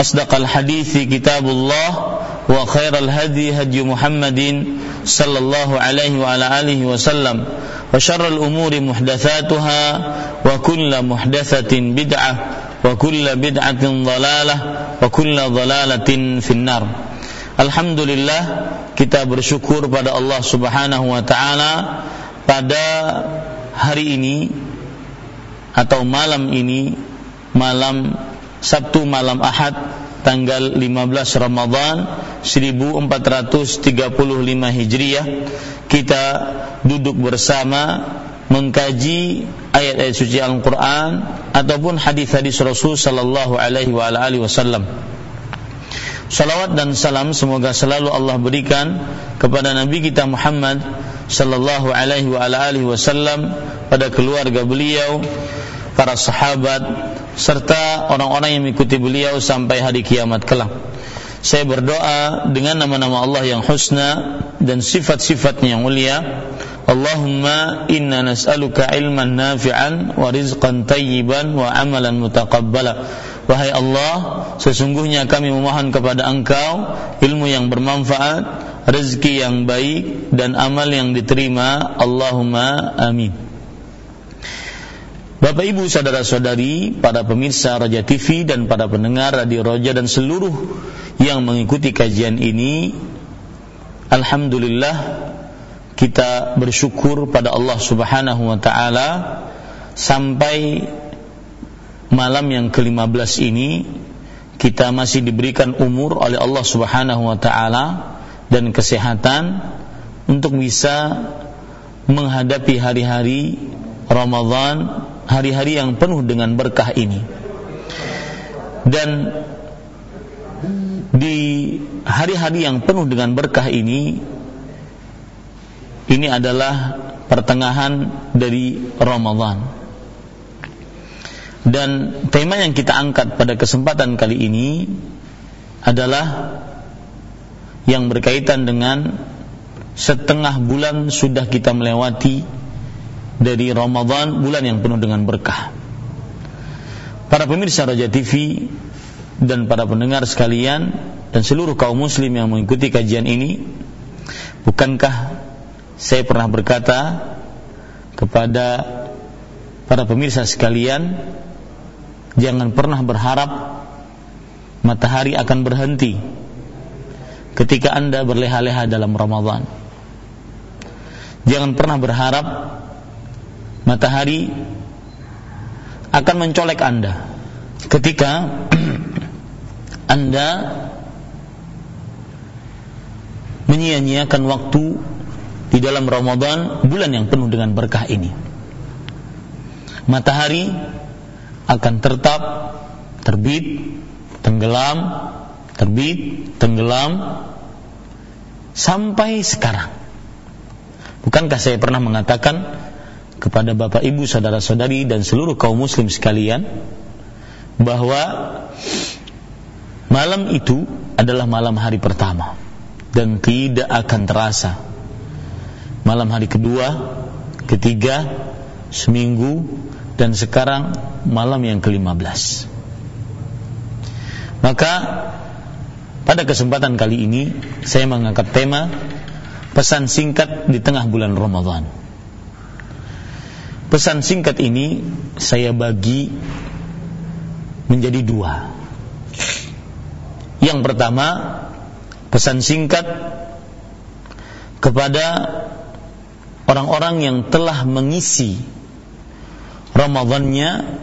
أصدق الحديث كتاب الله وخير الهدي هدي محمد صلى الله عليه وعلى آله وسلم وشر الأمور محدثاتها وكل محدثة بدعة وكل بدعة ضلالة وكل ضلالة في النار Alhamdulillah kita bersyukur pada Allah Subhanahu wa taala pada hari ini atau malam ini malam Sabtu malam Ahad tanggal 15 Ramadhan 1435 Hijriah kita duduk bersama mengkaji ayat-ayat suci Al-Qur'an ataupun hadis-hadis Rasul sallallahu alaihi wasallam. Salawat dan salam semoga selalu Allah berikan kepada Nabi kita Muhammad sallallahu alaihi wasallam pada keluarga beliau, para sahabat serta orang-orang yang mengikuti beliau sampai hari kiamat kelak. Saya berdoa dengan nama-nama Allah yang husna dan sifat-sifatnya yang mulia. Allahumma inna nas'aluka ilman nafi'an wa rizqan tayyiban wa amalan mutaqabbala. Wahai Allah, sesungguhnya kami memohon kepada Engkau ilmu yang bermanfaat, rezeki yang baik dan amal yang diterima. Allahumma amin. Bapak Ibu saudara-saudari, para pemirsa Raja TV dan para pendengar Radio Roja dan seluruh yang mengikuti kajian ini, alhamdulillah kita bersyukur pada Allah Subhanahu wa taala sampai malam yang ke-15 ini kita masih diberikan umur oleh Allah Subhanahu wa taala dan kesehatan untuk bisa menghadapi hari-hari Ramadan hari-hari yang penuh dengan berkah ini. Dan di hari-hari yang penuh dengan berkah ini ini adalah pertengahan dari Ramadan. Dan tema yang kita angkat pada kesempatan kali ini adalah yang berkaitan dengan setengah bulan sudah kita melewati dari Ramadan bulan yang penuh dengan berkah. Para pemirsa Raja TV dan para pendengar sekalian dan seluruh kaum muslim yang mengikuti kajian ini, bukankah saya pernah berkata kepada para pemirsa sekalian, jangan pernah berharap matahari akan berhenti ketika Anda berleha-leha dalam Ramadan. Jangan pernah berharap matahari akan mencolek Anda ketika Anda menyia-nyiakan waktu di dalam Ramadan bulan yang penuh dengan berkah ini. Matahari akan tetap terbit, tenggelam, terbit, tenggelam sampai sekarang. Bukankah saya pernah mengatakan kepada Bapak Ibu saudara-saudari dan seluruh kaum muslim sekalian bahwa malam itu adalah malam hari pertama dan tidak akan terasa malam hari kedua, ketiga seminggu dan sekarang malam yang ke-15 maka pada kesempatan kali ini saya mengangkat tema pesan singkat di tengah bulan Ramadan. Pesan singkat ini saya bagi menjadi dua. Yang pertama, pesan singkat kepada orang-orang yang telah mengisi Ramadannya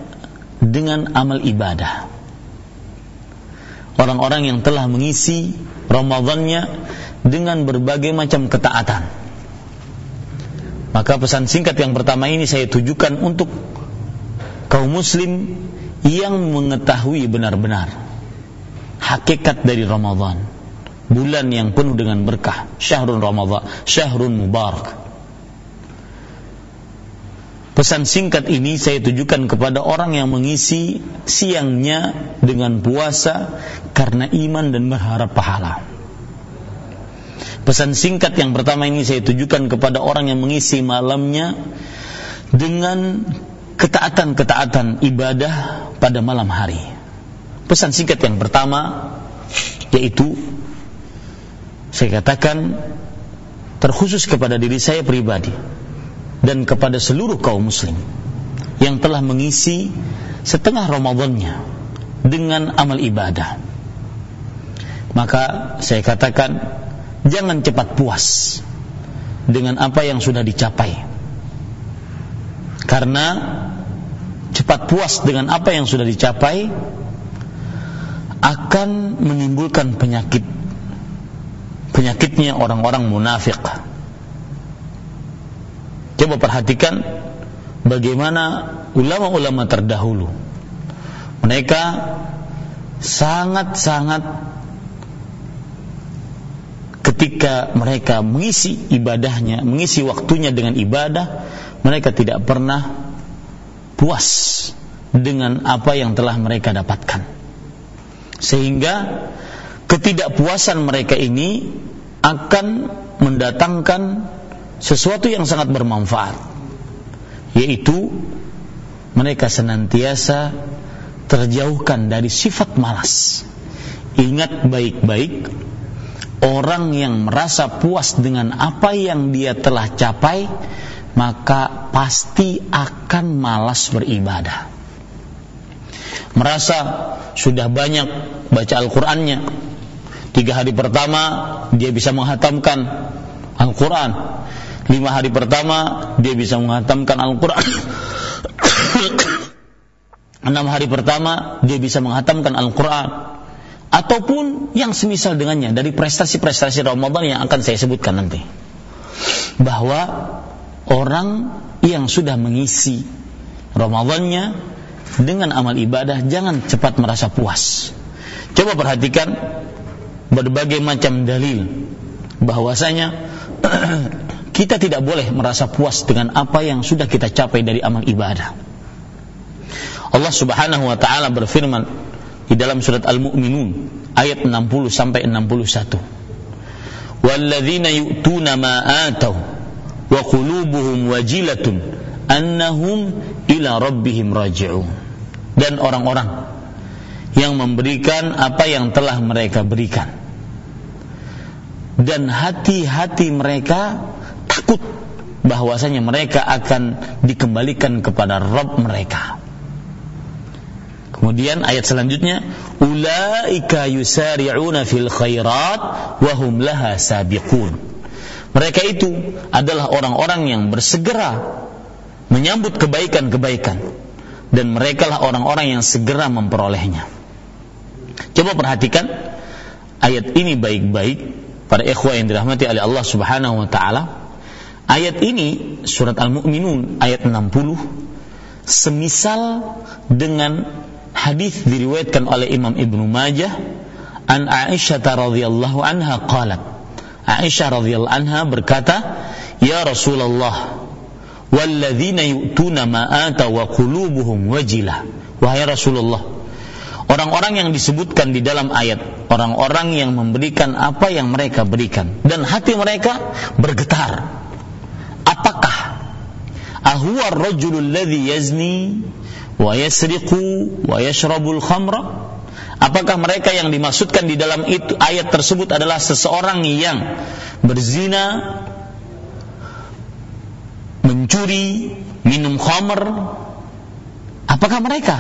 dengan amal ibadah orang-orang yang telah mengisi Ramadannya dengan berbagai macam ketaatan. Maka pesan singkat yang pertama ini saya tujukan untuk kaum muslim yang mengetahui benar-benar hakikat dari Ramadan. Bulan yang penuh dengan berkah, syahrun Ramadan, syahrun mubarak. Pesan singkat ini saya tujukan kepada orang yang mengisi siangnya dengan puasa karena iman dan berharap pahala. Pesan singkat yang pertama ini saya tujukan kepada orang yang mengisi malamnya dengan ketaatan-ketaatan ibadah pada malam hari. Pesan singkat yang pertama yaitu saya katakan terkhusus kepada diri saya pribadi dan kepada seluruh kaum muslim yang telah mengisi setengah Ramadannya dengan amal ibadah. Maka saya katakan jangan cepat puas dengan apa yang sudah dicapai. Karena cepat puas dengan apa yang sudah dicapai akan menimbulkan penyakit. Penyakitnya orang-orang munafik Coba perhatikan bagaimana ulama-ulama terdahulu. Mereka sangat-sangat ketika mereka mengisi ibadahnya, mengisi waktunya dengan ibadah, mereka tidak pernah puas dengan apa yang telah mereka dapatkan. Sehingga ketidakpuasan mereka ini akan mendatangkan sesuatu yang sangat bermanfaat yaitu mereka senantiasa terjauhkan dari sifat malas ingat baik-baik orang yang merasa puas dengan apa yang dia telah capai maka pasti akan malas beribadah. Merasa sudah banyak baca Al-Qur'annya. Tiga hari pertama dia bisa menghatamkan Al-Quran. Lima hari pertama dia bisa menghatamkan Al-Quran. Enam hari pertama dia bisa menghatamkan Al-Quran ataupun yang semisal dengannya dari prestasi-prestasi Ramadan yang akan saya sebutkan nanti bahwa orang yang sudah mengisi Ramadannya dengan amal ibadah jangan cepat merasa puas coba perhatikan berbagai macam dalil bahwasanya kita tidak boleh merasa puas dengan apa yang sudah kita capai dari amal ibadah. Allah Subhanahu wa taala berfirman di dalam surat Al-Mu'minun ayat 60 sampai 61. Walladzina yu'tuna ma atau wa qulubuhum wajilatun annahum ila rabbihim raji'un. Dan orang-orang yang memberikan apa yang telah mereka berikan. Dan hati-hati mereka takut bahwasanya mereka akan dikembalikan kepada Rabb mereka. Kemudian ayat selanjutnya, ulaika yusari'una fil khairat wa hum laha sabiqun. Mereka itu adalah orang-orang yang bersegera menyambut kebaikan-kebaikan dan mereka lah orang-orang yang segera memperolehnya. Coba perhatikan ayat ini baik-baik para ikhwah yang dirahmati oleh Allah Subhanahu wa taala Ayat ini surat Al-Mu'minun ayat 60 semisal dengan hadis diriwayatkan oleh Imam Ibnu Majah an Aisyah radhiyallahu anha qalat. Aisyah radhiyallahu anha berkata ya Rasulullah walladzina yu'tuna ma ata wa qulubuhum wajilah. Wahai Rasulullah orang-orang yang disebutkan di dalam ayat orang-orang yang memberikan apa yang mereka berikan dan hati mereka bergetar. Ahuwa ar-rajulu alladhi yazni wa yasriqu wa yashrabul khamra? Apakah mereka yang dimaksudkan di dalam itu ayat tersebut adalah seseorang yang berzina, mencuri, minum khamr? Apakah mereka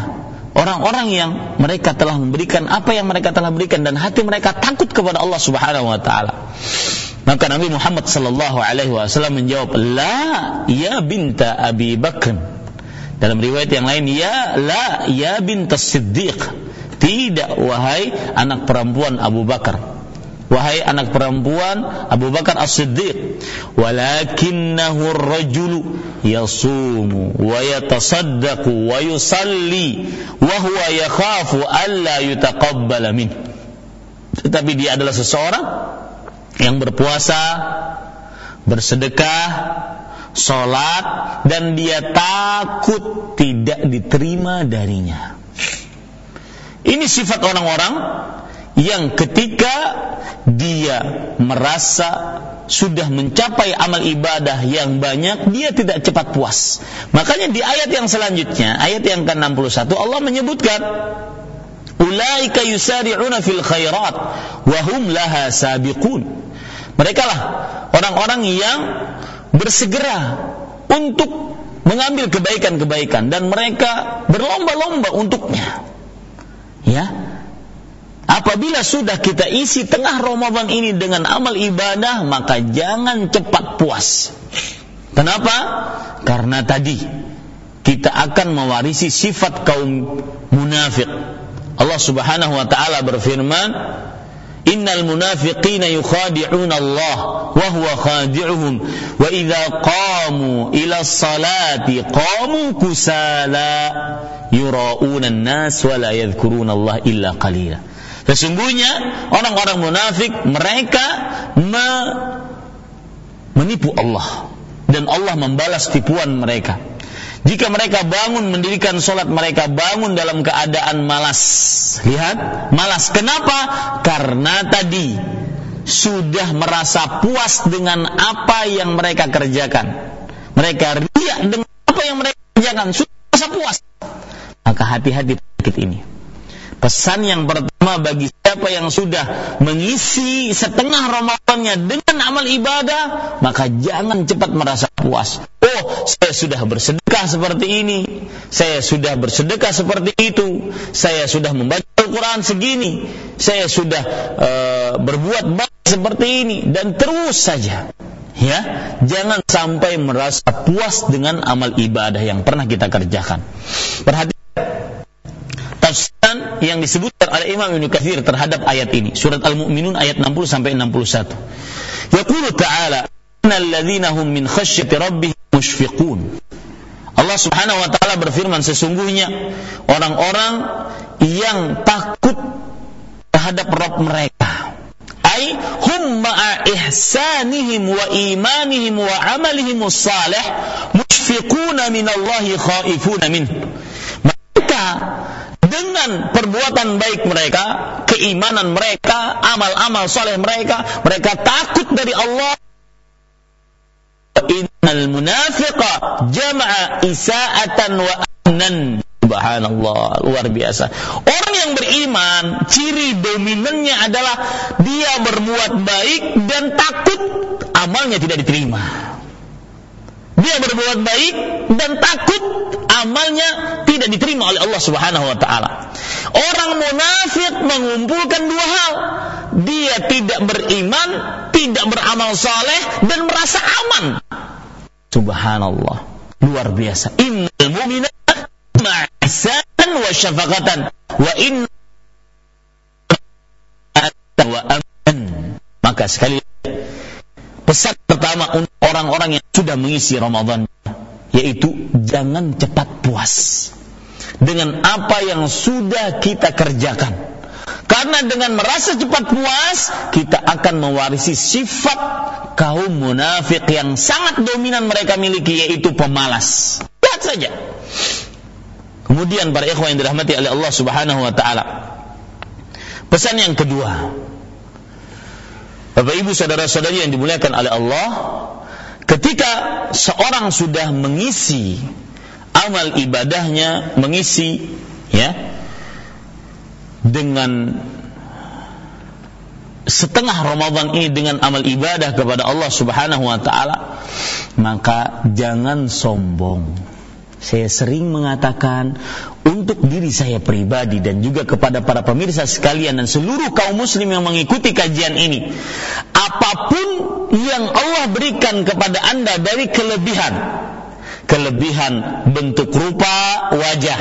orang-orang yang mereka telah memberikan apa yang mereka telah berikan dan hati mereka takut kepada Allah Subhanahu wa taala? Maka Nabi Muhammad sallallahu alaihi wasallam menjawab, "La ya binta Abi Bakr." Dalam riwayat yang lain, "Ya la ya binta Siddiq." Tidak wahai anak perempuan Abu Bakar. Wahai anak perempuan Abu Bakar As-Siddiq. Walakinnahu ar-rajulu yasumu wa yatasaddaqu wa yusalli wa huwa yakhafu alla yutaqabbala min. Tetapi dia adalah seseorang yang berpuasa, bersedekah, sholat, dan dia takut tidak diterima darinya. Ini sifat orang-orang yang ketika dia merasa sudah mencapai amal ibadah yang banyak, dia tidak cepat puas. Makanya di ayat yang selanjutnya, ayat yang ke-61 Allah menyebutkan Ulaika yusari'una fil khairat wa hum laha sabiqun. Mereka lah orang-orang yang bersegera untuk mengambil kebaikan-kebaikan dan mereka berlomba-lomba untuknya. Ya. Apabila sudah kita isi tengah Ramadan ini dengan amal ibadah, maka jangan cepat puas. Kenapa? Karena tadi kita akan mewarisi sifat kaum munafik. Allah Subhanahu wa taala berfirman, Innal munafiqina yukhadi'una Allah wa huwa khadi'uhum wa idza qamu ila salati qamu kusala yura'una an-nas wa la yadhkuruna Allah illa qalila. Sesungguhnya orang-orang munafik mereka me menipu Allah dan Allah membalas tipuan mereka. Jika mereka bangun mendirikan sholat, mereka bangun dalam keadaan malas. Lihat, malas. Kenapa? Karena tadi sudah merasa puas dengan apa yang mereka kerjakan. Mereka riak dengan apa yang mereka kerjakan, sudah merasa puas. Maka hati-hati penyakit ini. Pesan yang pertama bagi siapa yang sudah mengisi setengah Ramadannya dengan amal ibadah, maka jangan cepat merasa puas. Oh, saya sudah bersedekah seperti ini, saya sudah bersedekah seperti itu, saya sudah membaca Al-Quran segini, saya sudah uh, berbuat baik seperti ini, dan terus saja. Ya, jangan sampai merasa puas dengan amal ibadah yang pernah kita kerjakan. Perhatikan tafsiran yang disebutkan oleh Imam Ibnu Katsir terhadap ayat ini, surat Al-Mu'minun ayat 60 sampai 61. Yaqulu ta'ala, "Innal ladzina hum min khasyati rabbihim mushfiqun." Allah Subhanahu wa taala berfirman sesungguhnya orang-orang yang takut terhadap Rabb mereka ay hum ma'a ihsanihim wa imanihim wa amalihim salih mushfiquna min Allah khaifuna min mereka dengan perbuatan baik mereka, keimanan mereka, amal-amal soleh mereka, mereka takut dari Allah. Innal munafiqa jama'a isa'atan wa amnan. Subhanallah, luar biasa. Orang yang beriman, ciri dominannya adalah dia berbuat baik dan takut amalnya tidak diterima. Dia berbuat baik dan takut amalnya tidak diterima oleh Allah Subhanahu wa taala. Orang munafik mengumpulkan dua hal. Dia tidak beriman, tidak beramal saleh dan merasa aman. Subhanallah. Luar biasa. Innal mu'mina ma'asan wa syafaqatan wa inna wa aman. Maka sekali pesan pertama untuk orang-orang yang sudah mengisi Ramadan yaitu jangan cepat puas dengan apa yang sudah kita kerjakan. Karena dengan merasa cepat puas, kita akan mewarisi sifat kaum munafik yang sangat dominan mereka miliki yaitu pemalas. Lihat saja. Kemudian para ikhwan yang dirahmati oleh Allah Subhanahu wa taala. Pesan yang kedua. Bapak Ibu saudara-saudari yang dimuliakan oleh Allah, ketika seorang sudah mengisi amal ibadahnya, mengisi ya dengan setengah Ramadan ini dengan amal ibadah kepada Allah Subhanahu wa taala, maka jangan sombong. Saya sering mengatakan untuk diri saya pribadi dan juga kepada para pemirsa sekalian dan seluruh kaum muslim yang mengikuti kajian ini, apa pun yang Allah berikan kepada Anda dari kelebihan, kelebihan bentuk rupa wajah,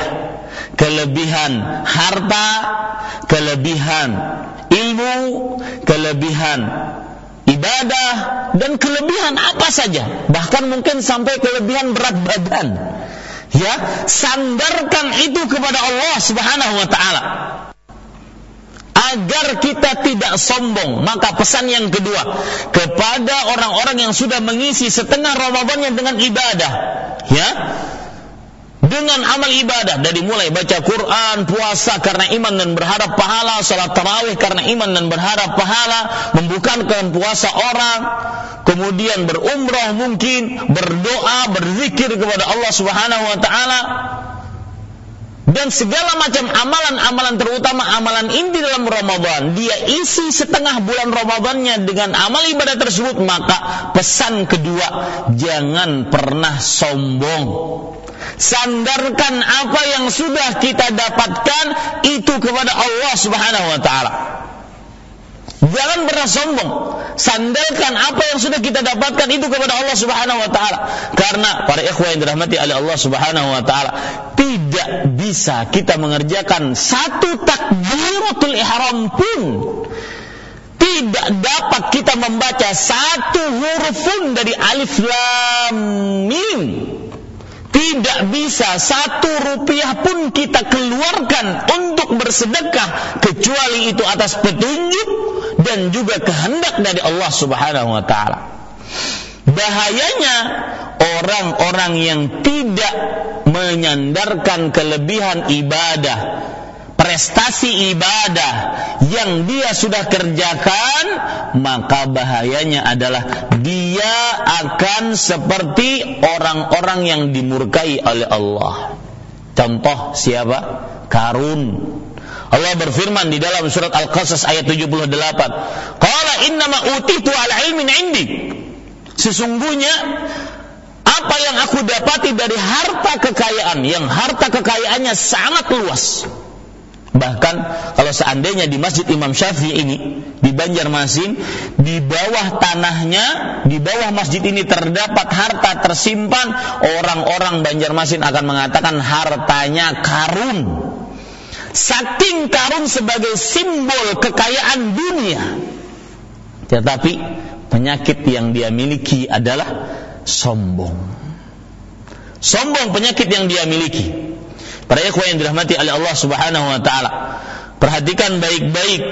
kelebihan harta, kelebihan ilmu, kelebihan ibadah dan kelebihan apa saja, bahkan mungkin sampai kelebihan berat badan. Ya, sandarkan itu kepada Allah Subhanahu wa taala. Agar kita tidak sombong, maka pesan yang kedua kepada orang-orang yang sudah mengisi setengah Ramadannya dengan ibadah, ya, dengan amal ibadah. Dari mulai baca Quran, puasa karena iman dan berharap pahala, salat tarawih karena iman dan berharap pahala, membukakan puasa orang, kemudian berumrah mungkin, berdoa, berzikir kepada Allah Subhanahu wa taala dan segala macam amalan-amalan terutama amalan inti dalam Ramadan dia isi setengah bulan Ramadannya dengan amal ibadah tersebut maka pesan kedua jangan pernah sombong sandarkan apa yang sudah kita dapatkan itu kepada Allah Subhanahu wa taala. Jangan pernah sombong. Sandarkan apa yang sudah kita dapatkan itu kepada Allah Subhanahu wa taala. Karena para ikhwah yang dirahmati oleh Allah Subhanahu wa taala, tidak bisa kita mengerjakan satu takbiratul ihram pun tidak dapat kita membaca satu huruf pun dari alif lam mim tidak bisa satu rupiah pun kita keluarkan untuk bersedekah kecuali itu atas petunjuk dan juga kehendak dari Allah Subhanahu wa taala. Bahayanya orang-orang yang tidak menyandarkan kelebihan ibadah prestasi ibadah yang dia sudah kerjakan, maka bahayanya adalah dia akan seperti orang-orang yang dimurkai oleh Allah. Contoh siapa? Karun. Allah berfirman di dalam surat Al-Qasas ayat 78. Qala innama utitu ala ilmin indi. Sesungguhnya apa yang aku dapati dari harta kekayaan yang harta kekayaannya sangat luas Bahkan kalau seandainya di Masjid Imam Syafi'i ini di Banjarmasin di bawah tanahnya, di bawah masjid ini terdapat harta tersimpan, orang-orang Banjarmasin akan mengatakan hartanya karun. Saking karun sebagai simbol kekayaan dunia. Tetapi penyakit yang dia miliki adalah sombong. Sombong penyakit yang dia miliki. Para ikhwan yang dirahmati oleh Allah Subhanahu wa taala. Perhatikan baik-baik.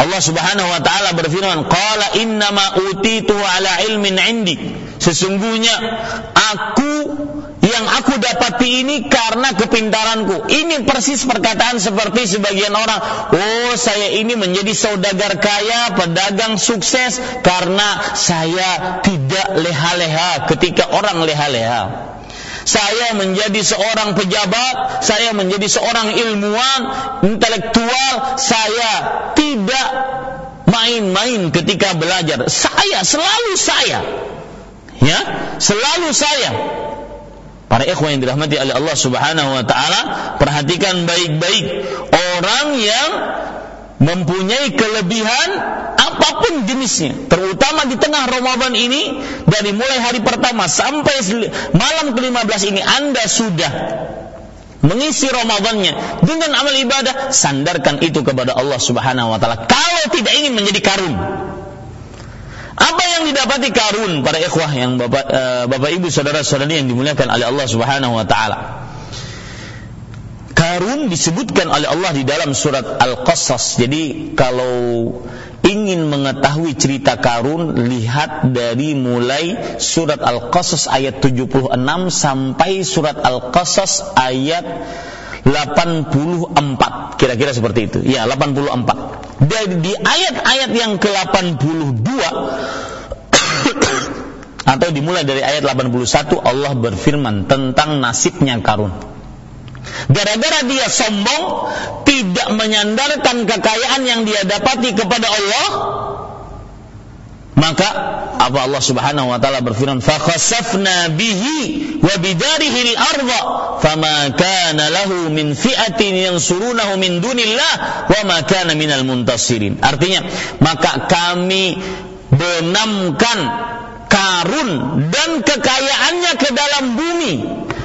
Allah Subhanahu wa taala berfirman, "Qala innama utitu ala ilmin 'indi." Sesungguhnya aku yang aku dapati ini karena kepintaranku. Ini persis perkataan seperti sebagian orang, "Oh, saya ini menjadi saudagar kaya, pedagang sukses karena saya tidak leha-leha ketika orang leha-leha." Saya menjadi seorang pejabat, saya menjadi seorang ilmuwan, intelektual, saya tidak main-main ketika belajar. Saya selalu saya. Ya, selalu saya. Para ikhwan yang dirahmati oleh Allah Subhanahu wa taala, perhatikan baik-baik orang yang mempunyai kelebihan apa pun jenisnya terutama di tengah Ramadan ini dari mulai hari pertama sampai malam ke-15 ini Anda sudah mengisi Ramadannya dengan amal ibadah sandarkan itu kepada Allah Subhanahu wa taala kalau tidak ingin menjadi karun apa yang didapati karun para ikhwah yang Bapak uh, Bapak Ibu saudara-saudari yang dimuliakan oleh Allah Subhanahu wa taala Karun disebutkan oleh Allah di dalam surat Al-Qasas. Jadi kalau ingin mengetahui cerita Karun, lihat dari mulai surat Al-Qasas ayat 76 sampai surat Al-Qasas ayat 84. Kira-kira seperti itu. Ya, 84. Dan di ayat-ayat yang ke-82 atau dimulai dari ayat 81 Allah berfirman tentang nasibnya Karun. Gara-gara dia sombong, tidak menyandarkan kekayaan yang dia dapati kepada Allah, maka apa Allah Subhanahu wa taala berfirman fa khasafna bihi wa bidarihi al-ardha fama kana lahu min fi'atin yansurunahu min dunillah wa ma kana minal muntasirin. Artinya maka kami benamkan karun dan kekayaannya ke dalam bumi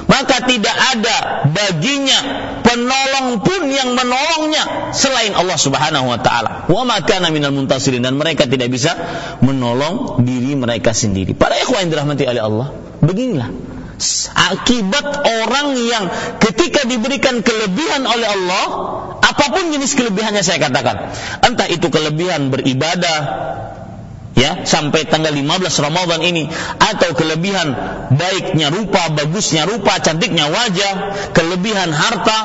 maka tidak ada baginya penolong pun yang menolongnya selain Allah Subhanahu wa taala. Wa ma kana minal muntasirin dan mereka tidak bisa menolong diri mereka sendiri. Para ikhwan yang dirahmati oleh Allah, beginilah akibat orang yang ketika diberikan kelebihan oleh Allah, apa pun jenis kelebihannya saya katakan, entah itu kelebihan beribadah, ya sampai tanggal 15 Ramadan ini atau kelebihan baiknya rupa, bagusnya rupa, cantiknya wajah, kelebihan harta,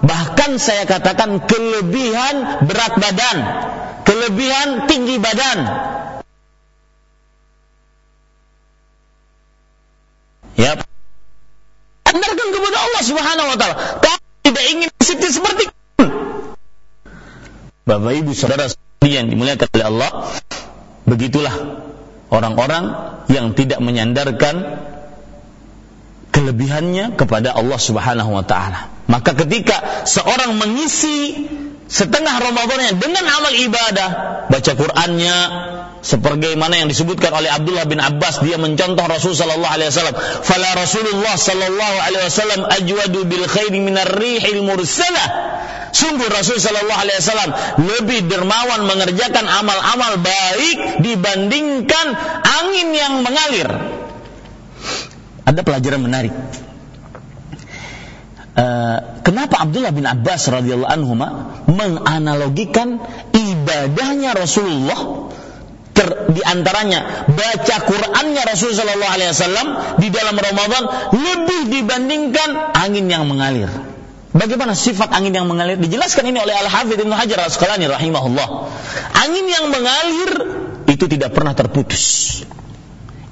bahkan saya katakan kelebihan berat badan, kelebihan tinggi badan. Ya. Andalkan kepada Allah Subhanahu wa taala. Kalau tidak ingin seperti Bapak Ibu Saudara sekalian dimuliakan oleh Allah, Begitulah orang-orang yang tidak menyandarkan kelebihannya kepada Allah Subhanahu wa taala. Maka ketika seorang mengisi setengah Ramadannya dengan amal ibadah, baca Qur'annya sebagaimana yang disebutkan oleh Abdullah bin Abbas dia mencontoh Rasul sallallahu alaihi wasallam, "Fala Rasulullah sallallahu alaihi wasallam ajwadu bil khairi minar rihil mursalah." Sungguh Rasul Shallallahu Alaihi Wasallam lebih dermawan mengerjakan amal-amal baik dibandingkan angin yang mengalir. Ada pelajaran menarik. Uh, kenapa Abdullah bin Abbas radhiyallahu anhu menganalogikan ibadahnya Rasulullah ter, di antaranya baca Qur'annya Rasul Shallallahu Alaihi Wasallam di dalam Ramadan lebih dibandingkan angin yang mengalir. Bagaimana sifat angin yang mengalir? Dijelaskan ini oleh Al-Hafidh Ibnu Hajar Al-Asqalani rahimahullah. Angin yang mengalir itu tidak pernah terputus.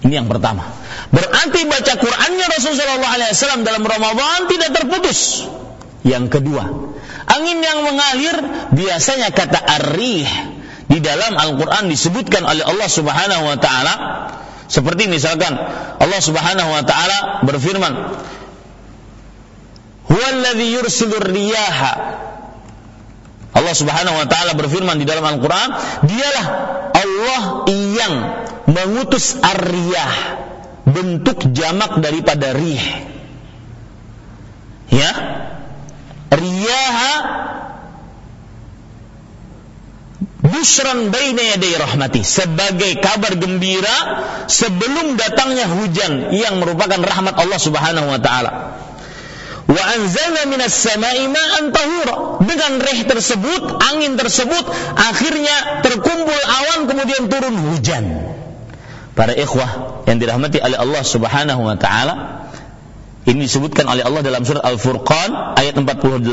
Ini yang pertama. Berarti baca Qur'annya Rasulullah SAW dalam Ramadan tidak terputus. Yang kedua, angin yang mengalir biasanya kata arrih di dalam Al-Quran disebutkan oleh Allah Subhanahu wa taala seperti misalkan Allah Subhanahu wa taala berfirman. Allah Subhanahu wa taala berfirman di dalam Al-Qur'an, dialah Allah yang mengutus ar-riyah, bentuk jamak daripada rih. Ya. Riyaha busran baina yaday rahmati sebagai kabar gembira sebelum datangnya hujan yang merupakan rahmat Allah Subhanahu wa taala. Wa anzalna minas sama'i ma'an tahura. Dengan reh tersebut, angin tersebut akhirnya terkumpul awan kemudian turun hujan. Para ikhwah yang dirahmati oleh Allah Subhanahu wa taala, ini disebutkan oleh Allah dalam surat Al-Furqan ayat 48.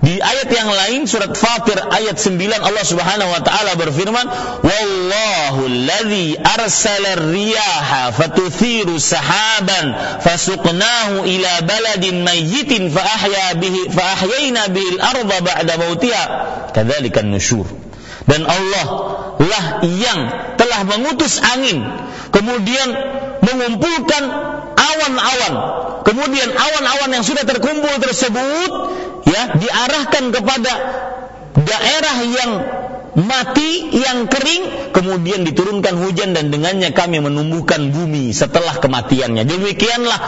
Di ayat yang lain surat Fatir ayat 9 Allah Subhanahu wa taala berfirman, "Wallahu alladzi arsala ar-riyaha fatuthiru sahaban fasuqnahu ila baladin mayyitin fa ahya bihi fa ahyayna bihi al-ardha ba'da mautiha." Kadzalika nusyur. Dan Allah lah yang telah mengutus angin kemudian mengumpulkan awan-awan. Kemudian awan-awan yang sudah terkumpul tersebut ya diarahkan kepada daerah yang mati yang kering kemudian diturunkan hujan dan dengannya kami menumbuhkan bumi setelah kematiannya. Demikianlah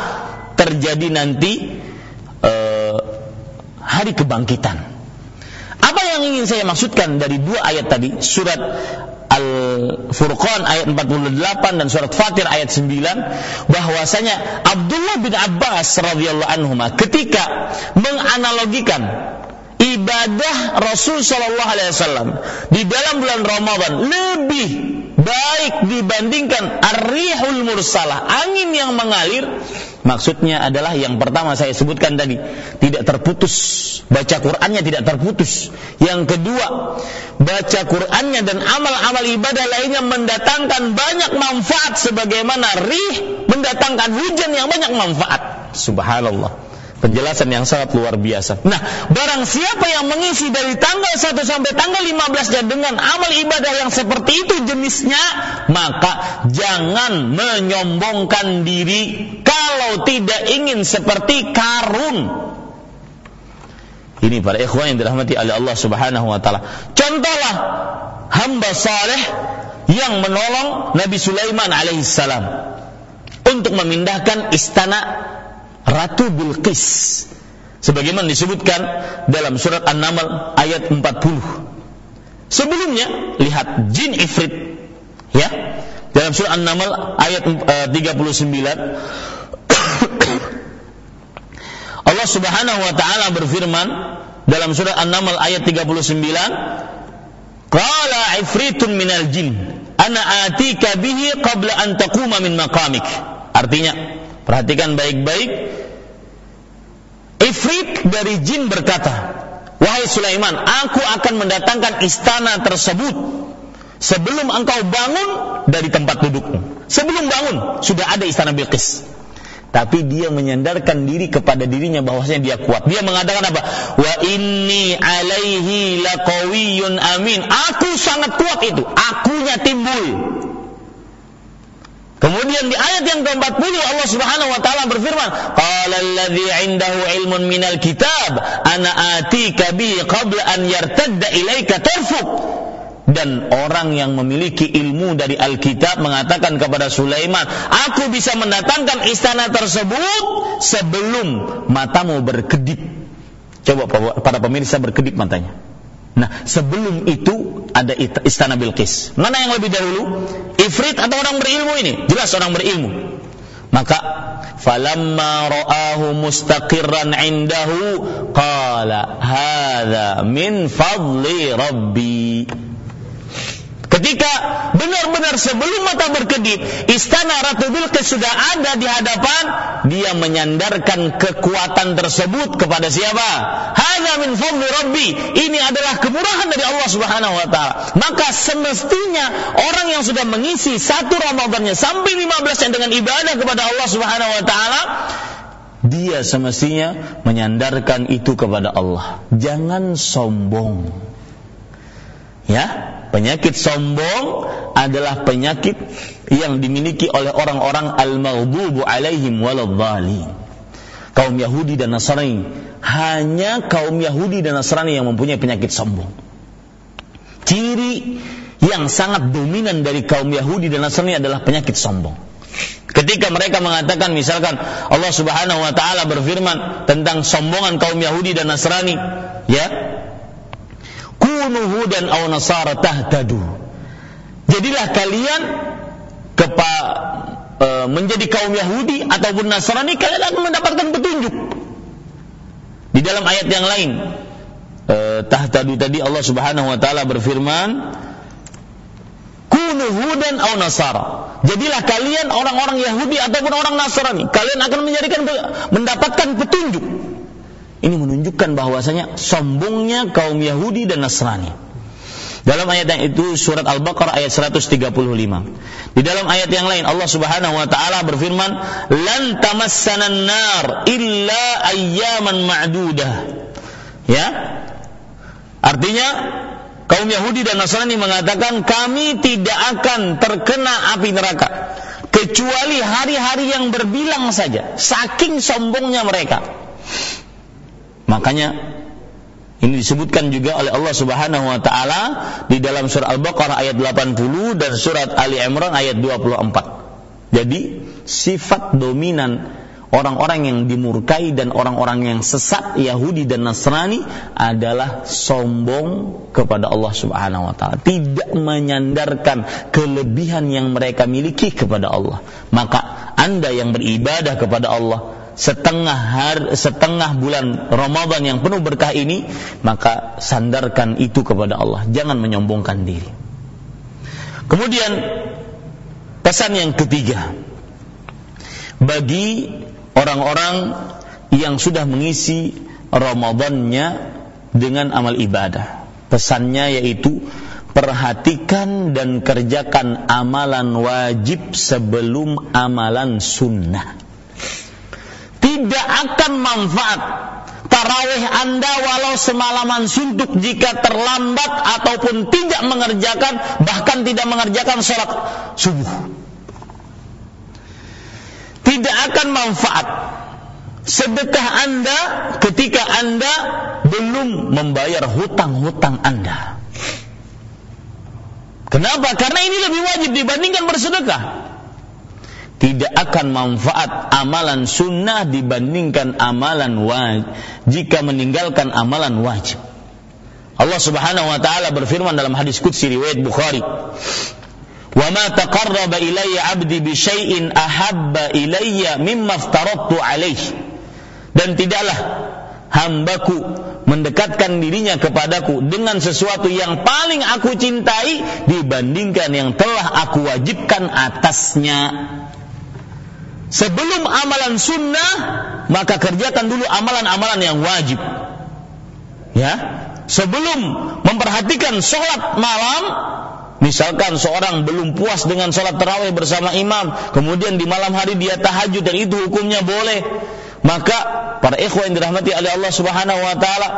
terjadi nanti uh, hari kebangkitan apa yang ingin saya maksudkan dari dua ayat tadi surat Al-Furqan ayat 48 dan surat Fatir ayat 9 bahwasanya Abdullah bin Abbas radhiyallahu anhu ketika menganalogikan ibadah Rasul sallallahu alaihi wasallam di dalam bulan Ramadan lebih baik dibandingkan ar-rihul mursalah, angin yang mengalir. Maksudnya adalah yang pertama saya sebutkan tadi, tidak terputus baca Qur'annya tidak terputus. Yang kedua, baca Qur'annya dan amal-amal ibadah lainnya mendatangkan banyak manfaat sebagaimana rih mendatangkan hujan yang banyak manfaat. Subhanallah. Penjelasan yang sangat luar biasa. Nah, barang siapa yang mengisi dari tanggal 1 sampai tanggal 15 dengan amal ibadah yang seperti itu jenisnya, maka jangan menyombongkan diri kalau tidak ingin seperti Karun ini para ikhwan yang dirahmati oleh Allah Subhanahu wa taala. Contohlah hamba saleh yang menolong Nabi Sulaiman alaihissalam untuk memindahkan istana Ratu Bilqis. Sebagaimana disebutkan dalam surat An-Naml ayat 40. Sebelumnya lihat jin ifrit ya dalam surat An-Naml ayat 39 eh, Allah Subhanahu wa taala berfirman dalam surah An-Naml ayat 39, "Qala ifritun minal jin, ana atika bihi qabla an taquma min maqamik." Artinya, perhatikan baik-baik. Ifrit dari jin berkata, "Wahai Sulaiman, aku akan mendatangkan istana tersebut sebelum engkau bangun dari tempat dudukmu." Sebelum bangun sudah ada istana Bilqis tapi dia menyandarkan diri kepada dirinya bahwasanya dia kuat. Dia mengatakan apa? Wa inni alaihi laqawiyyun amin. Aku sangat kuat itu. Akunya timbul. Kemudian di ayat yang ke-40 Allah Subhanahu wa taala berfirman, "Qala 'indahu 'ilmun minal kitab, ana atika bi qabla an yartadda ilaika tarfuk." dan orang yang memiliki ilmu dari Alkitab mengatakan kepada Sulaiman, "Aku bisa mendatangkan istana tersebut sebelum matamu berkedip." Coba para pemirsa berkedip matanya. Nah, sebelum itu ada istana Bilqis. Mana yang lebih dahulu? Ifrit atau orang berilmu ini? Jelas orang berilmu. Maka falamma ra'ahu mustaqirran indahu qala hadza min fadli rabbi Ketika benar-benar sebelum mata berkedip, istana Ratu Bilqis sudah ada di hadapan, dia menyandarkan kekuatan tersebut kepada siapa? Hanya min fadli Rabbi. Ini adalah kemurahan dari Allah Subhanahu wa taala. Maka semestinya orang yang sudah mengisi satu Ramadannya sampai 15 dengan ibadah kepada Allah Subhanahu wa taala, dia semestinya menyandarkan itu kepada Allah. Jangan sombong. Ya, Penyakit sombong adalah penyakit yang dimiliki oleh orang-orang al-maghdubu alaihim waladhdallin. Kaum Yahudi dan Nasrani hanya kaum Yahudi dan Nasrani yang mempunyai penyakit sombong. Ciri yang sangat dominan dari kaum Yahudi dan Nasrani adalah penyakit sombong. Ketika mereka mengatakan misalkan Allah Subhanahu wa taala berfirman tentang sombongan kaum Yahudi dan Nasrani, ya, kunu hudan aw nasara tahtadu. Jadilah kalian kepa, e, menjadi kaum Yahudi ataupun Nasrani kalian akan mendapatkan petunjuk. Di dalam ayat yang lain e, tahtadu tadi Allah Subhanahu wa taala berfirman kunu hudan aw nasara. Jadilah kalian orang-orang Yahudi ataupun orang Nasrani, kalian akan menjadikan mendapatkan petunjuk. Ini menunjukkan bahwasanya sombongnya kaum Yahudi dan Nasrani. Dalam ayat yang itu surat Al-Baqarah ayat 135. Di dalam ayat yang lain Allah Subhanahu wa taala berfirman, "Lan tamassana nar illa ayyaman ma'dudah." Ya. Artinya kaum Yahudi dan Nasrani mengatakan kami tidak akan terkena api neraka kecuali hari-hari yang berbilang saja. Saking sombongnya mereka. Makanya ini disebutkan juga oleh Allah Subhanahu wa taala di dalam surah Al-Baqarah ayat 80 dan surat Ali Imran ayat 24. Jadi sifat dominan orang-orang yang dimurkai dan orang-orang yang sesat Yahudi dan Nasrani adalah sombong kepada Allah Subhanahu wa taala, tidak menyandarkan kelebihan yang mereka miliki kepada Allah. Maka Anda yang beribadah kepada Allah setengah hari, setengah bulan Ramadan yang penuh berkah ini, maka sandarkan itu kepada Allah. Jangan menyombongkan diri. Kemudian pesan yang ketiga bagi orang-orang yang sudah mengisi Ramadannya dengan amal ibadah. Pesannya yaitu perhatikan dan kerjakan amalan wajib sebelum amalan sunnah. Tidak akan manfaat tarawih Anda walau semalaman suntuk jika terlambat ataupun tidak mengerjakan bahkan tidak mengerjakan sholat subuh. Tidak akan manfaat sedekah Anda ketika Anda belum membayar hutang-hutang Anda. Kenapa? Karena ini lebih wajib dibandingkan bersedekah. Tidak akan manfaat amalan sunnah dibandingkan amalan wajib jika meninggalkan amalan wajib. Allah Subhanahu wa taala berfirman dalam hadis qudsi riwayat Bukhari, "Wa ma taqarraba ilayya 'abdi bi syai'in ahabba ilayya mimma aftaradtu alaihi." Dan tidaklah hambaku mendekatkan dirinya kepadaku dengan sesuatu yang paling aku cintai dibandingkan yang telah aku wajibkan atasnya. Sebelum amalan sunnah, maka kerjakan dulu amalan-amalan yang wajib. Ya, sebelum memperhatikan sholat malam, Misalkan seorang belum puas dengan sholat terawih bersama imam, kemudian di malam hari dia tahajud dan itu hukumnya boleh. Maka para ikhwan yang dirahmati oleh Allah Subhanahu wa taala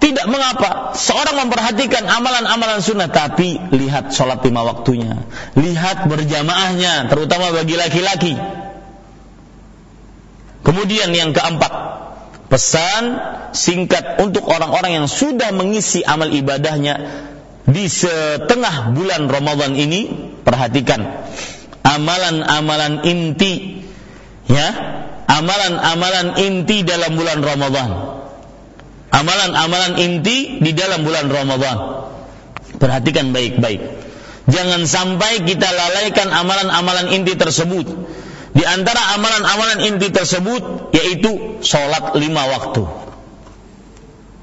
tidak mengapa seorang memperhatikan amalan-amalan sunnah tapi lihat sholat lima waktunya lihat berjamaahnya terutama bagi laki-laki kemudian yang keempat pesan singkat untuk orang-orang yang sudah mengisi amal ibadahnya di setengah bulan Ramadan ini perhatikan amalan-amalan inti ya amalan-amalan inti dalam bulan Ramadan. Amalan-amalan inti di dalam bulan Ramadan. Perhatikan baik-baik. Jangan sampai kita lalaikan amalan-amalan inti tersebut. Di antara amalan-amalan inti tersebut yaitu sholat lima waktu.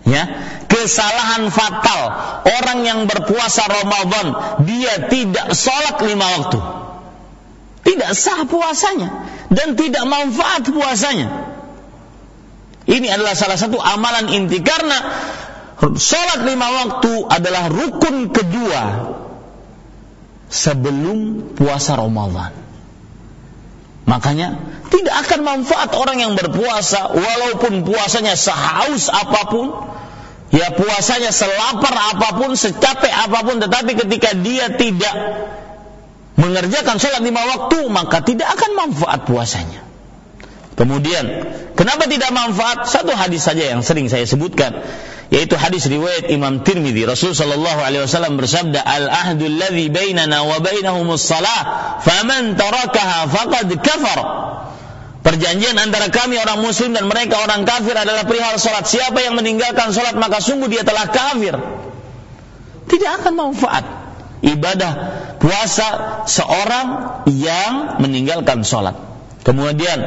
Ya, kesalahan fatal orang yang berpuasa Ramadan dia tidak sholat lima waktu tidak sah puasanya dan tidak manfaat puasanya. Ini adalah salah satu amalan inti karena sholat lima waktu adalah rukun kedua sebelum puasa Ramadan. Makanya tidak akan manfaat orang yang berpuasa walaupun puasanya sehaus apa pun, ya puasanya selapar apa pun, secapek apa pun, tetapi ketika dia tidak mengerjakan sholat lima waktu maka tidak akan manfaat puasanya. Kemudian, kenapa tidak manfaat? Satu hadis saja yang sering saya sebutkan, yaitu hadis riwayat Imam Tirmidzi. Rasul sallallahu alaihi wasallam bersabda, "Al-ahdu alladhi bainana wa bainahumus salah, faman tarakaha faqad kafar." Perjanjian antara kami orang muslim dan mereka orang kafir adalah perihal salat. Siapa yang meninggalkan salat maka sungguh dia telah kafir. Tidak akan manfaat ibadah puasa seorang yang meninggalkan sholat. Kemudian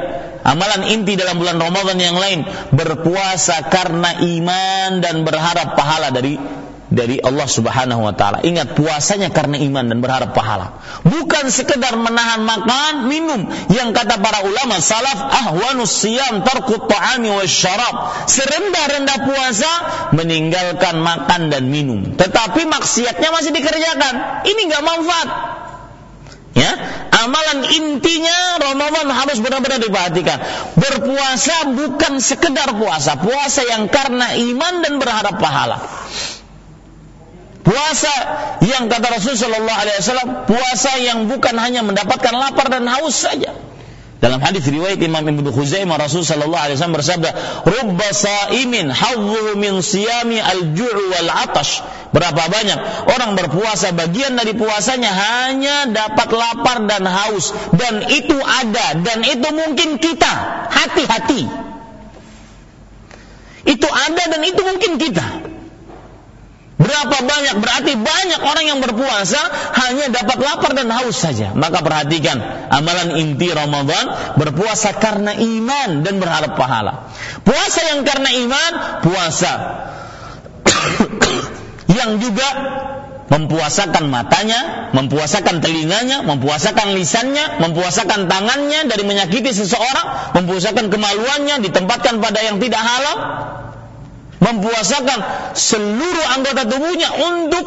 amalan inti dalam bulan Ramadan yang lain berpuasa karena iman dan berharap pahala dari dari Allah Subhanahu wa taala. Ingat puasanya karena iman dan berharap pahala. Bukan sekedar menahan makan, minum yang kata para ulama salaf ahwanus siyam tarkut ta'ami syarab. Serendah-rendah puasa meninggalkan makan dan minum. Tetapi maksiatnya masih dikerjakan. Ini nggak manfaat. Ya, amalan intinya Ramadan harus benar-benar diperhatikan. Berpuasa bukan sekedar puasa, puasa yang karena iman dan berharap pahala. Puasa yang kata Rasul Shallallahu Alaihi Wasallam, puasa yang bukan hanya mendapatkan lapar dan haus saja. Dalam hadis riwayat Imam Ibnu Khuzaimah Rasul sallallahu alaihi wasallam bersabda, "Rubba sa'imin hadzuhu min siyami al-ju' wal 'atash." Berapa banyak orang berpuasa bagian dari puasanya hanya dapat lapar dan haus dan itu ada dan itu mungkin kita. Hati-hati. Itu ada dan itu mungkin kita. Berapa banyak? Berarti banyak orang yang berpuasa hanya dapat lapar dan haus saja. Maka perhatikan amalan inti Ramadan berpuasa karena iman dan berharap pahala. Puasa yang karena iman, puasa yang juga mempuasakan matanya, mempuasakan telinganya, mempuasakan lisannya, mempuasakan tangannya dari menyakiti seseorang, mempuasakan kemaluannya, ditempatkan pada yang tidak halal, mempuasakan seluruh anggota tubuhnya untuk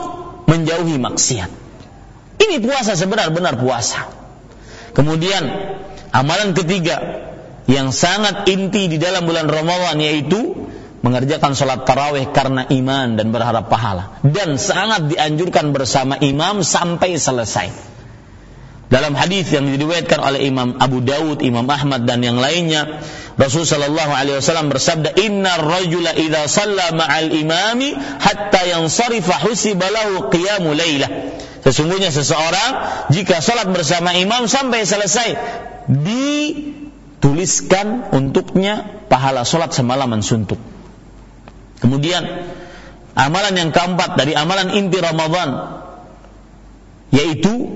menjauhi maksiat. Ini puasa sebenar-benar puasa. Kemudian amalan ketiga yang sangat inti di dalam bulan Ramadan yaitu mengerjakan sholat tarawih karena iman dan berharap pahala dan sangat dianjurkan bersama imam sampai selesai. Dalam hadis yang diriwayatkan oleh Imam Abu Dawud, Imam Ahmad dan yang lainnya, Rasul sallallahu alaihi wasallam bersabda, "Inna rajula idza shalla ma'al imami hatta yansarifa husiba lahu qiyamu lailah." Sesungguhnya seseorang jika salat bersama imam sampai selesai dituliskan untuknya pahala salat semalaman suntuk. Kemudian amalan yang keempat dari amalan inti Ramadan yaitu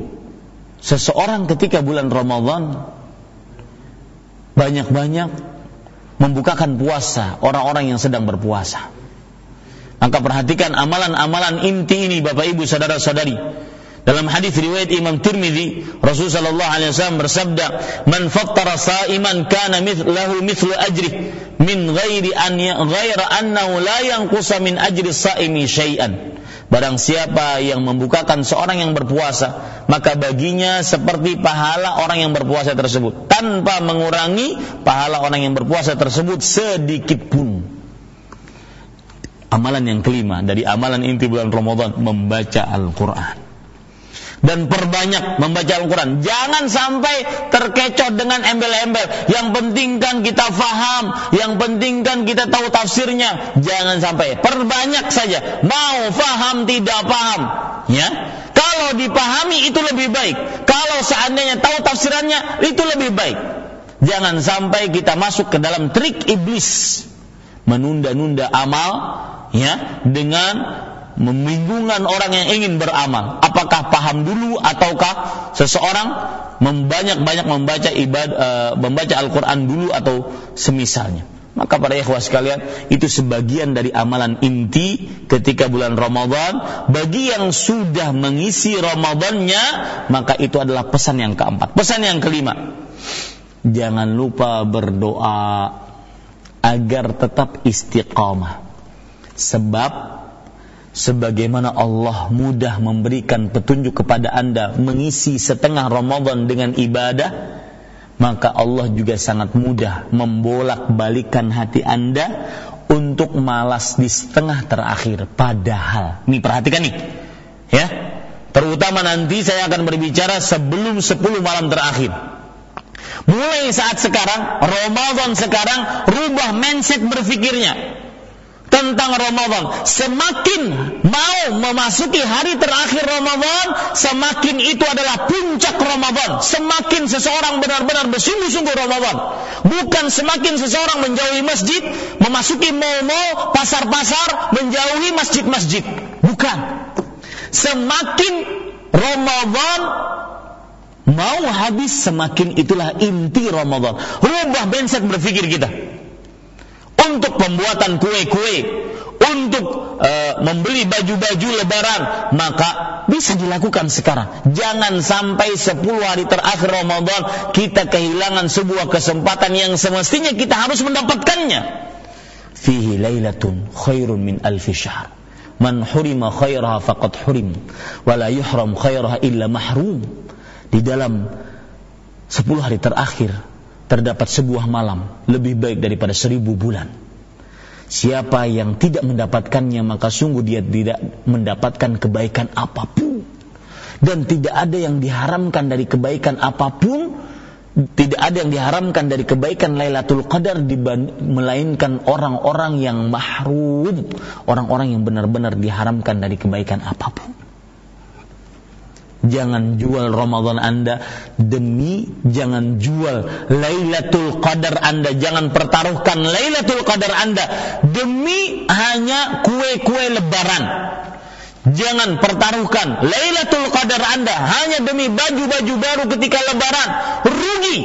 seseorang ketika bulan Ramadan banyak-banyak membukakan puasa orang-orang yang sedang berpuasa. Maka perhatikan amalan-amalan inti ini Bapak Ibu saudara-saudari. Dalam hadis riwayat Imam Tirmidzi, Rasul sallallahu alaihi wasallam bersabda, "Man fattara sa'iman kana mithlahu mithlu ajri min ghairi an ghaira annahu la yanqusa min ajri sa'imi syai'an." Barang siapa yang membukakan seorang yang berpuasa, maka baginya seperti pahala orang yang berpuasa tersebut, tanpa mengurangi pahala orang yang berpuasa tersebut sedikit pun. Amalan yang kelima dari amalan inti bulan Ramadan membaca Al-Quran dan perbanyak membaca Al-Quran. Jangan sampai terkecoh dengan embel-embel. Yang penting kan kita faham, yang penting kan kita tahu tafsirnya. Jangan sampai perbanyak saja. Mau faham tidak paham, ya. Kalau dipahami itu lebih baik. Kalau seandainya tahu tafsirannya itu lebih baik. Jangan sampai kita masuk ke dalam trik iblis menunda-nunda amal ya dengan membingungkan orang yang ingin beramal. Apakah paham dulu ataukah seseorang membanyak-banyak membaca ibadah uh, membaca Al-Qur'an dulu atau semisalnya. Maka para ikhwah sekalian, itu sebagian dari amalan inti ketika bulan Ramadan. Bagi yang sudah mengisi Ramadannya, maka itu adalah pesan yang keempat. Pesan yang kelima, jangan lupa berdoa agar tetap istiqamah. Sebab sebagaimana Allah mudah memberikan petunjuk kepada Anda mengisi setengah Ramadan dengan ibadah, maka Allah juga sangat mudah membolak-balikan hati Anda untuk malas di setengah terakhir. Padahal, nih perhatikan nih, ya, terutama nanti saya akan berbicara sebelum 10 malam terakhir. Mulai saat sekarang, Ramadan sekarang, rubah mindset berfikirnya tentang Ramadan. Semakin mau memasuki hari terakhir Ramadan, semakin itu adalah puncak Ramadan. Semakin seseorang benar-benar bersungguh-sungguh Ramadan. Bukan semakin seseorang menjauhi masjid, memasuki mal-mal, pasar-pasar, menjauhi masjid-masjid. Bukan. Semakin Ramadan mau habis, semakin itulah inti Ramadan. Rubah benset berpikir kita untuk pembuatan kue-kue, untuk e, membeli baju-baju lebaran, maka bisa dilakukan sekarang. Jangan sampai 10 hari terakhir Ramadan kita kehilangan sebuah kesempatan yang semestinya kita harus mendapatkannya. Fihi lailatun khairun min alfi syahr. Man hurima khairaha faqad hurim. Wala yuhram khairaha illa mahrum. Di dalam 10 hari terakhir terdapat sebuah malam lebih baik daripada seribu bulan. Siapa yang tidak mendapatkannya maka sungguh dia tidak mendapatkan kebaikan apa pun. Dan tidak ada yang diharamkan dari kebaikan apa pun tidak ada yang diharamkan dari kebaikan Lailatul Qadar melainkan orang-orang yang mahrum, orang-orang yang benar-benar diharamkan dari kebaikan apa pun. Jangan jual Ramadan Anda demi jangan jual Lailatul Qadar Anda. Jangan pertaruhkan Lailatul Qadar Anda demi hanya kue-kue lebaran. Jangan pertaruhkan Lailatul Qadar Anda hanya demi baju-baju baru ketika lebaran. Rugi.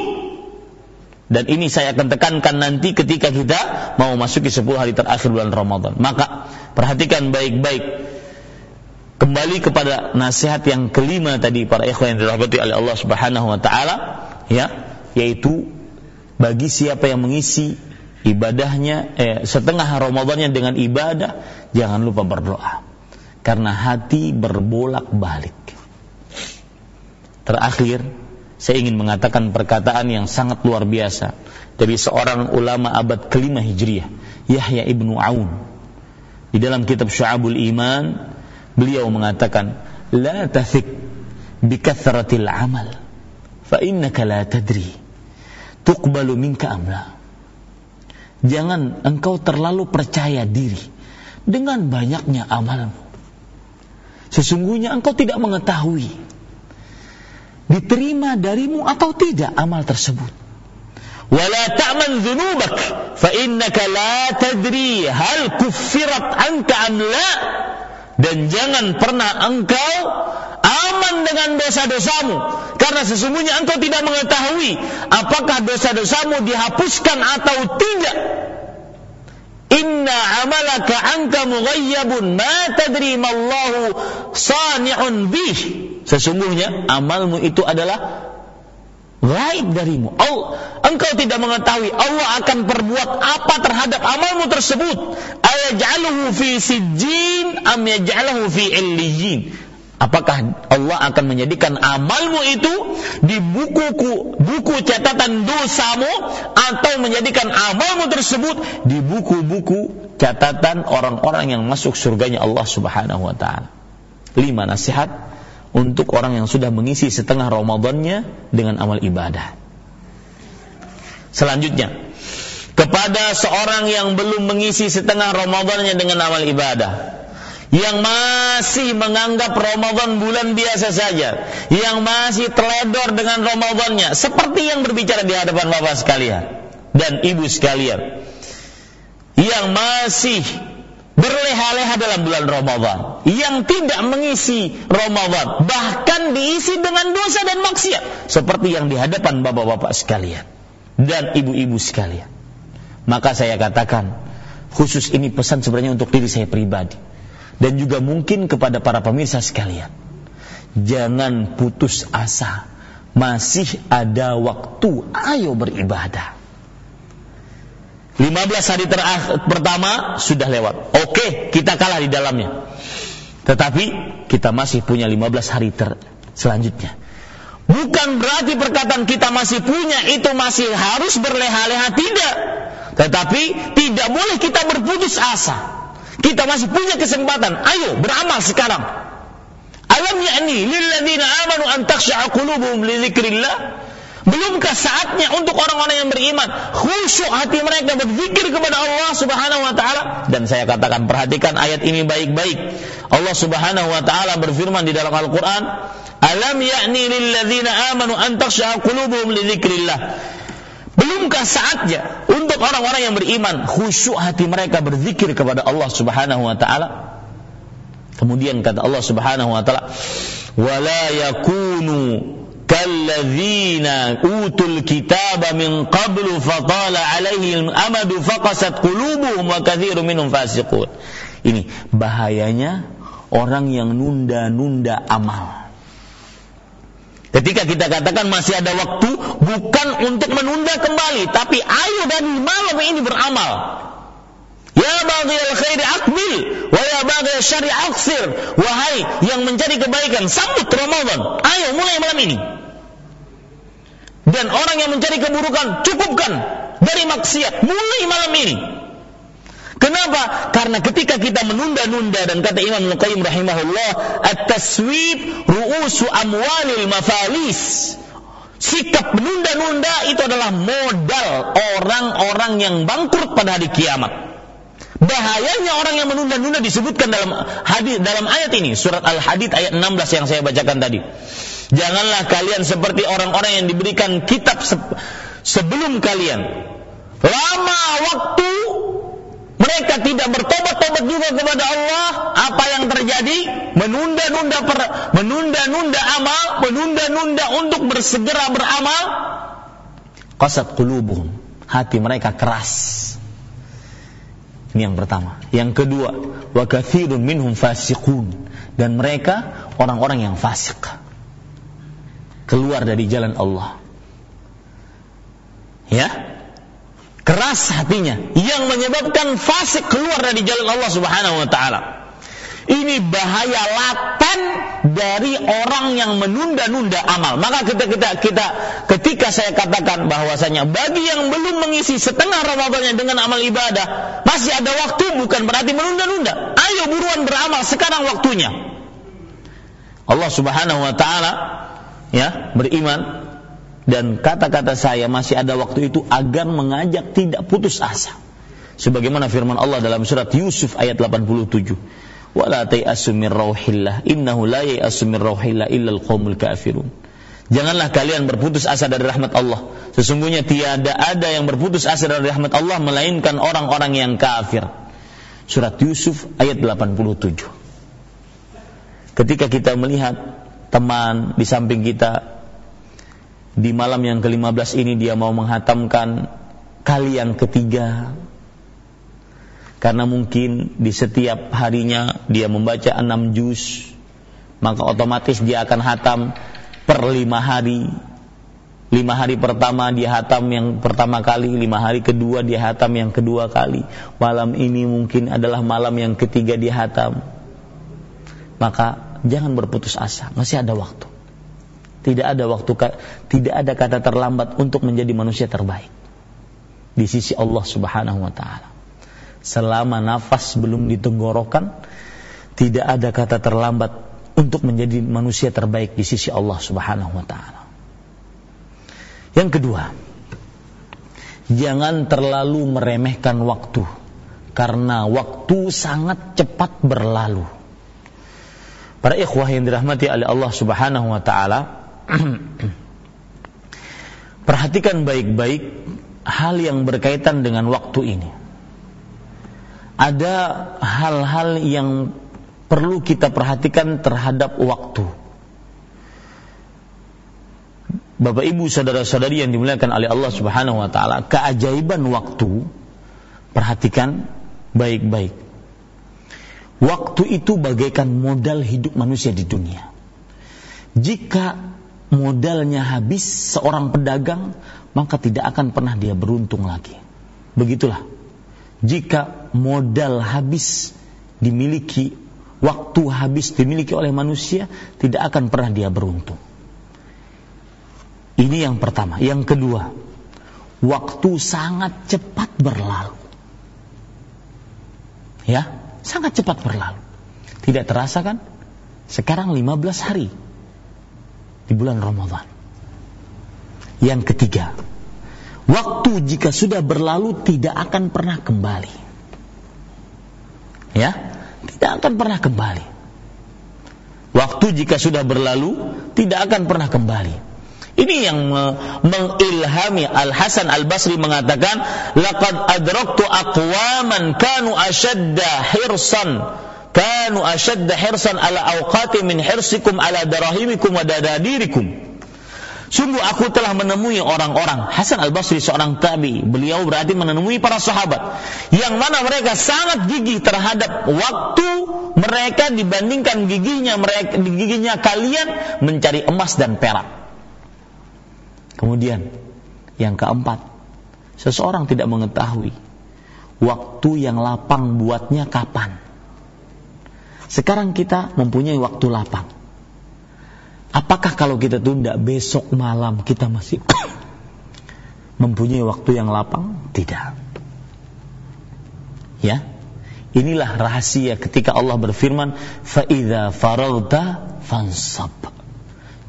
Dan ini saya akan tekankan nanti ketika kita mau masuki 10 hari terakhir bulan Ramadan. Maka perhatikan baik-baik kembali kepada nasihat yang kelima tadi para ikhwan yang dirahmati oleh Allah Subhanahu wa taala ya yaitu bagi siapa yang mengisi ibadahnya eh, setengah Ramadannya dengan ibadah, jangan lupa berdoa. Karena hati berbolak-balik. Terakhir, saya ingin mengatakan perkataan yang sangat luar biasa dari seorang ulama abad kelima Hijriah, Yahya ibnu Aun. Di dalam kitab Syu'abul Iman, beliau mengatakan, "La tathik bi kathratil amal, fa innaka la tadri tuqbalu minka amla." Jangan engkau terlalu percaya diri dengan banyaknya amalmu. Sesungguhnya engkau tidak mengetahui diterima darimu atau tidak amal tersebut. Ta'man dhunubak fa innaka la tadri hal kuffirat anka am la dan jangan pernah engkau aman dengan dosa-dosamu. Karena sesungguhnya engkau tidak mengetahui apakah dosa-dosamu dihapuskan atau tidak. Inna amalaka anka mughayyabun ma tadri mallahu bih. Sesungguhnya amalmu itu adalah gaib darimu. Allah, engkau tidak mengetahui Allah akan perbuat apa terhadap amalmu tersebut. Ayaj'aluhu fi sijjin am yaj'aluhu fi illiyin. Apakah Allah akan menjadikan amalmu itu di buku buku catatan dosamu atau menjadikan amalmu tersebut di buku-buku catatan orang-orang yang masuk surganya Allah Subhanahu wa taala. Lima nasihat untuk orang yang sudah mengisi setengah Ramadannya dengan amal ibadah. Selanjutnya, kepada seorang yang belum mengisi setengah Ramadannya dengan amal ibadah, yang masih menganggap Ramadan bulan biasa saja, yang masih teledor dengan Ramadannya, seperti yang berbicara di hadapan Bapak sekalian dan Ibu sekalian, yang masih berleha-leha dalam bulan Ramadan, yang tidak mengisi Ramadan, bahkan diisi dengan dosa dan maksiat, seperti yang di hadapan Bapak-bapak sekalian dan ibu-ibu sekalian. Maka saya katakan, khusus ini pesan sebenarnya untuk diri saya pribadi dan juga mungkin kepada para pemirsa sekalian. Jangan putus asa. Masih ada waktu, ayo beribadah. 15 hari terakhir pertama sudah lewat. Oke, kita kalah di dalamnya. Tetapi kita masih punya 15 hari ter selanjutnya. Bukan berarti perkataan kita masih punya itu masih harus berleha-leha tidak. Tetapi tidak boleh kita berputus asa. Kita masih punya kesempatan. Ayo beramal sekarang. Alam ya'ni lilladzina amanu an qulubuhum li dzikrillah. Belumkah saatnya untuk orang-orang yang beriman khusyuk hati mereka berzikir kepada Allah Subhanahu wa taala? Dan saya katakan perhatikan ayat ini baik-baik. Allah Subhanahu wa taala berfirman di dalam Al-Qur'an, "Alam ya'ni lilladzina amanu an takhsha'a qulubuhum li dzikrillah." Belumkah saatnya untuk orang-orang yang beriman khusyuk hati mereka berzikir kepada Allah Subhanahu wa taala? Kemudian kata Allah Subhanahu wa taala, "Wala yakunu kalladzina utul kitaba min qablu fatala alaihim amadu faqasat qulubuhum wa katsirun minhum fasiqun." Ini bahayanya orang yang nunda-nunda amal. Ketika kita katakan masih ada waktu, bukan untuk menunda kembali, tapi ayo dari malam ini beramal. Ya bagi al khairi akbil, wa ya bagi syari aksir. Wahai yang mencari kebaikan, sambut Ramadan. Ayo mulai malam ini. Dan orang yang mencari keburukan, cukupkan dari maksiat. Mulai malam ini. Kenapa? Karena ketika kita menunda-nunda dan kata Imam Al-Qayyim rahimahullah, at-taswib ru'usu amwalil mafalis. Sikap menunda-nunda itu adalah modal orang-orang yang bangkrut pada hari kiamat. Bahayanya orang yang menunda-nunda disebutkan dalam hadis dalam ayat ini, surat Al-Hadid ayat 16 yang saya bacakan tadi. Janganlah kalian seperti orang-orang yang diberikan kitab sebelum kalian. Lama waktu mereka tidak bertobat-tobat juga kepada Allah, apa yang terjadi? Menunda-nunda menunda-nunda amal, menunda-nunda untuk bersegera beramal. Qasat qulubuhum, hati mereka keras. Ini yang pertama. Yang kedua, wa minhum fasiqun dan mereka orang-orang yang fasik. Keluar dari jalan Allah. Ya, keras hatinya yang menyebabkan fasik keluar dari jalan Allah Subhanahu wa taala. Ini bahaya laten dari orang yang menunda-nunda amal. Maka kita, kita, kita ketika saya katakan bahwasanya bagi yang belum mengisi setengah Ramadannya dengan amal ibadah, masih ada waktu bukan berarti menunda-nunda. Ayo buruan beramal sekarang waktunya. Allah Subhanahu wa taala ya beriman dan kata-kata saya masih ada waktu itu agar mengajak tidak putus asa. Sebagaimana firman Allah dalam surat Yusuf ayat 87 wala tayasu min rauhillah innahu la yayasu min rauhillah illa alqaumul kafirun Janganlah kalian berputus asa dari rahmat Allah. Sesungguhnya tiada ada yang berputus asa dari rahmat Allah melainkan orang-orang yang kafir. Surat Yusuf ayat 87. Ketika kita melihat teman di samping kita. Di malam yang ke-15 ini dia mau menghatamkan kali yang ketiga. Karena mungkin di setiap harinya dia membaca enam juz maka otomatis dia akan hatam per lima hari. Lima hari pertama dia hatam yang pertama kali lima hari kedua dia hatam yang kedua kali. Malam ini mungkin adalah malam yang ketiga dia hatam. Maka jangan berputus asa masih ada waktu tidak ada waktu tidak ada kata terlambat untuk menjadi manusia terbaik di sisi Allah Subhanahu wa taala selama nafas belum ditenggorokan tidak ada kata terlambat untuk menjadi manusia terbaik di sisi Allah Subhanahu wa taala. Yang kedua, jangan terlalu meremehkan waktu karena waktu sangat cepat berlalu. Para ikhwah yang dirahmati oleh Allah Subhanahu wa taala, perhatikan baik-baik hal yang berkaitan dengan waktu ini ada hal-hal yang perlu kita perhatikan terhadap waktu. Bapak Ibu saudara-saudari yang dimuliakan oleh Allah Subhanahu wa taala, keajaiban waktu perhatikan baik-baik. Waktu itu bagaikan modal hidup manusia di dunia. Jika modalnya habis seorang pedagang, maka tidak akan pernah dia beruntung lagi. Begitulah jika modal habis dimiliki, waktu habis dimiliki oleh manusia, tidak akan pernah dia beruntung. Ini yang pertama. Yang kedua, waktu sangat cepat berlalu. Ya, sangat cepat berlalu. Tidak terasa kan? Sekarang 15 hari di bulan Ramadan. Yang ketiga, Waktu jika sudah berlalu tidak akan pernah kembali. Ya, tidak akan pernah kembali. Waktu jika sudah berlalu tidak akan pernah kembali. Ini yang mengilhami Al Hasan Al Basri mengatakan, "Laqad adraktu aqwaman kanu ashadda hirsan kanu ashadda hirsan ala awqati min hirsikum ala darahimikum wa dadadirikum." Sungguh aku telah menemui orang-orang. Hasan al-Basri seorang tabi. Beliau berarti menemui para sahabat. Yang mana mereka sangat gigih terhadap Waktu mereka dibandingkan gigihnya mereka, gigihnya kalian Mencari emas dan perak Kemudian Yang keempat Seseorang tidak mengetahui Waktu yang lapang buatnya kapan Sekarang kita mempunyai waktu lapang Apakah kalau kita tunda besok malam kita masih mempunyai waktu yang lapang? Tidak. Ya. Inilah rahasia ketika Allah berfirman, "Fa faragta fansab."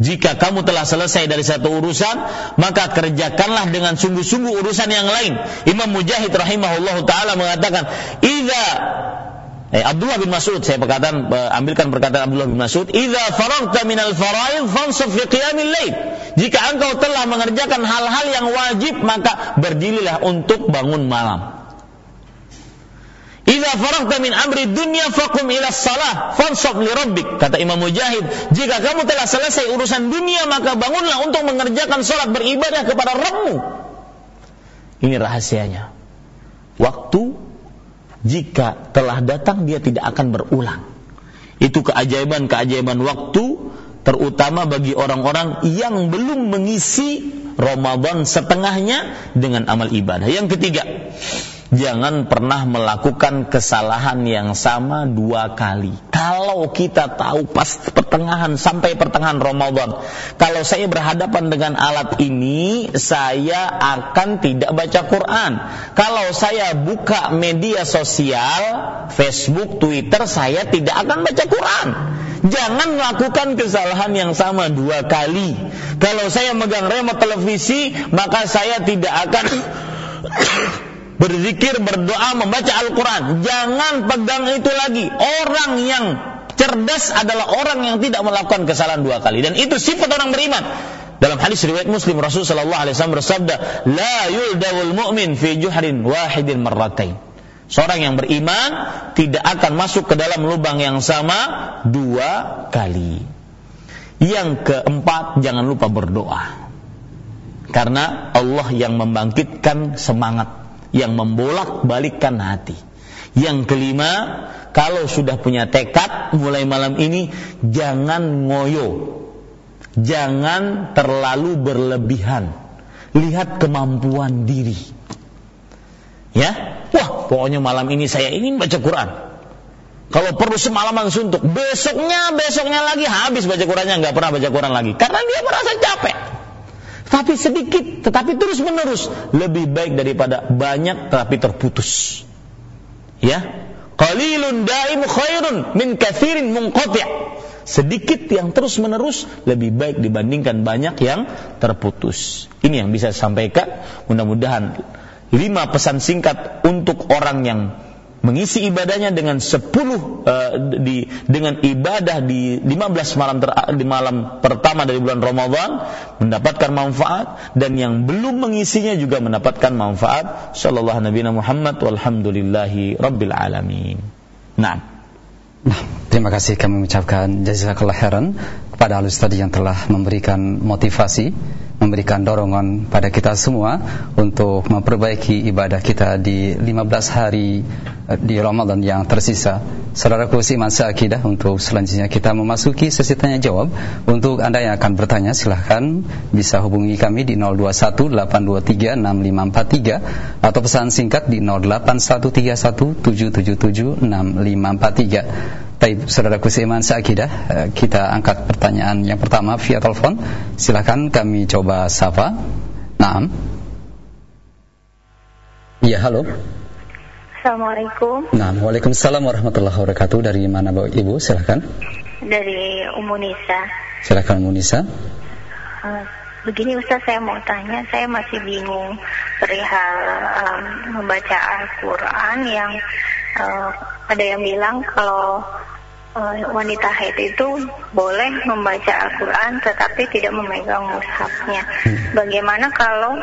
Jika kamu telah selesai dari satu urusan, maka kerjakanlah dengan sungguh-sungguh urusan yang lain. Imam Mujahid rahimahullah taala mengatakan, "Idza Eh, Abdullah bin Mas'ud saya perkataan ambilkan perkataan Abdullah bin Mas'ud, "Idza faragta minal faraid fansab fi qiyamil lail." Jika engkau telah mengerjakan hal-hal yang wajib, maka berdirilah untuk bangun malam. Idza faragta min amri dunya faqum ila salah fansab li rabbik. Kata Imam Mujahid, jika kamu telah selesai urusan dunia, maka bangunlah untuk mengerjakan salat beribadah kepada Rabbmu. Ini rahasianya. Waktu jika telah datang dia tidak akan berulang. Itu keajaiban-keajaiban waktu terutama bagi orang-orang yang belum mengisi Ramadan setengahnya dengan amal ibadah. Yang ketiga, jangan pernah melakukan kesalahan yang sama dua kali. Kalau kita tahu pas pertengahan sampai pertengahan Ramadan, kalau saya berhadapan dengan alat ini, saya akan tidak baca Quran. Kalau saya buka media sosial, Facebook, Twitter, saya tidak akan baca Quran. Jangan melakukan kesalahan yang sama dua kali. Kalau saya megang remote televisi, maka saya tidak akan berzikir, berdoa, membaca Al-Quran. Jangan pegang itu lagi. Orang yang cerdas adalah orang yang tidak melakukan kesalahan dua kali. Dan itu sifat orang beriman. Dalam hadis riwayat Muslim Rasulullah sallallahu alaihi wasallam bersabda, "La yuldawul mu'min fi juhrin wahidin marratain." Seorang yang beriman tidak akan masuk ke dalam lubang yang sama dua kali. Yang keempat, jangan lupa berdoa. Karena Allah yang membangkitkan semangat yang membolak-balikkan hati. Yang kelima, kalau sudah punya tekad mulai malam ini jangan ngoyo. Jangan terlalu berlebihan. Lihat kemampuan diri. Ya, wah pokoknya malam ini saya ingin baca Quran. Kalau perlu semalaman suntuk, besoknya besoknya lagi habis baca Qurannya nggak pernah baca Quran lagi karena dia merasa capek. Tapi sedikit, tetapi terus menerus lebih baik daripada banyak tetapi terputus. Ya, qalilun daim khairun min kathirin munqati'. Sedikit yang terus menerus lebih baik dibandingkan banyak yang terputus. Ini yang bisa saya sampaikan. Mudah-mudahan lima pesan singkat untuk orang yang mengisi ibadahnya dengan 10 uh, eh, di dengan ibadah di 15 malam ter, di malam pertama dari bulan Ramadan mendapatkan manfaat dan yang belum mengisinya juga mendapatkan manfaat sallallahu nabi Muhammad walhamdulillahi rabbil alamin. Nah. Nah, terima kasih kami mengucapkan jazakallah khairan kepada Al Ustaz yang telah memberikan motivasi memberikan dorongan pada kita semua untuk memperbaiki ibadah kita di 15 hari eh, di Ramadan yang tersisa. Saudaraku iman seakidah untuk selanjutnya kita memasuki sesi tanya jawab. Untuk Anda yang akan bertanya silahkan bisa hubungi kami di 0218236543 atau pesan singkat di 081317776543. Baik, saudaraku seiman seakidah, eh, kita angkat pertanyaan yang pertama via telepon. Silakan kami coba sapa. Naam. Ya, halo. Assalamualaikum. Nah, Waalaikumsalam warahmatullahi wabarakatuh. Dari mana Bu Ibu? Silakan. Dari Umu Nisa. Silakan Umu Nisa. Uh, begini Ustaz, saya mau tanya, saya masih bingung perihal um, membaca Al-Quran yang uh, ada yang bilang kalau uh, wanita haid itu boleh membaca Al-Quran tetapi tidak memegang mushafnya. Hmm. Bagaimana kalau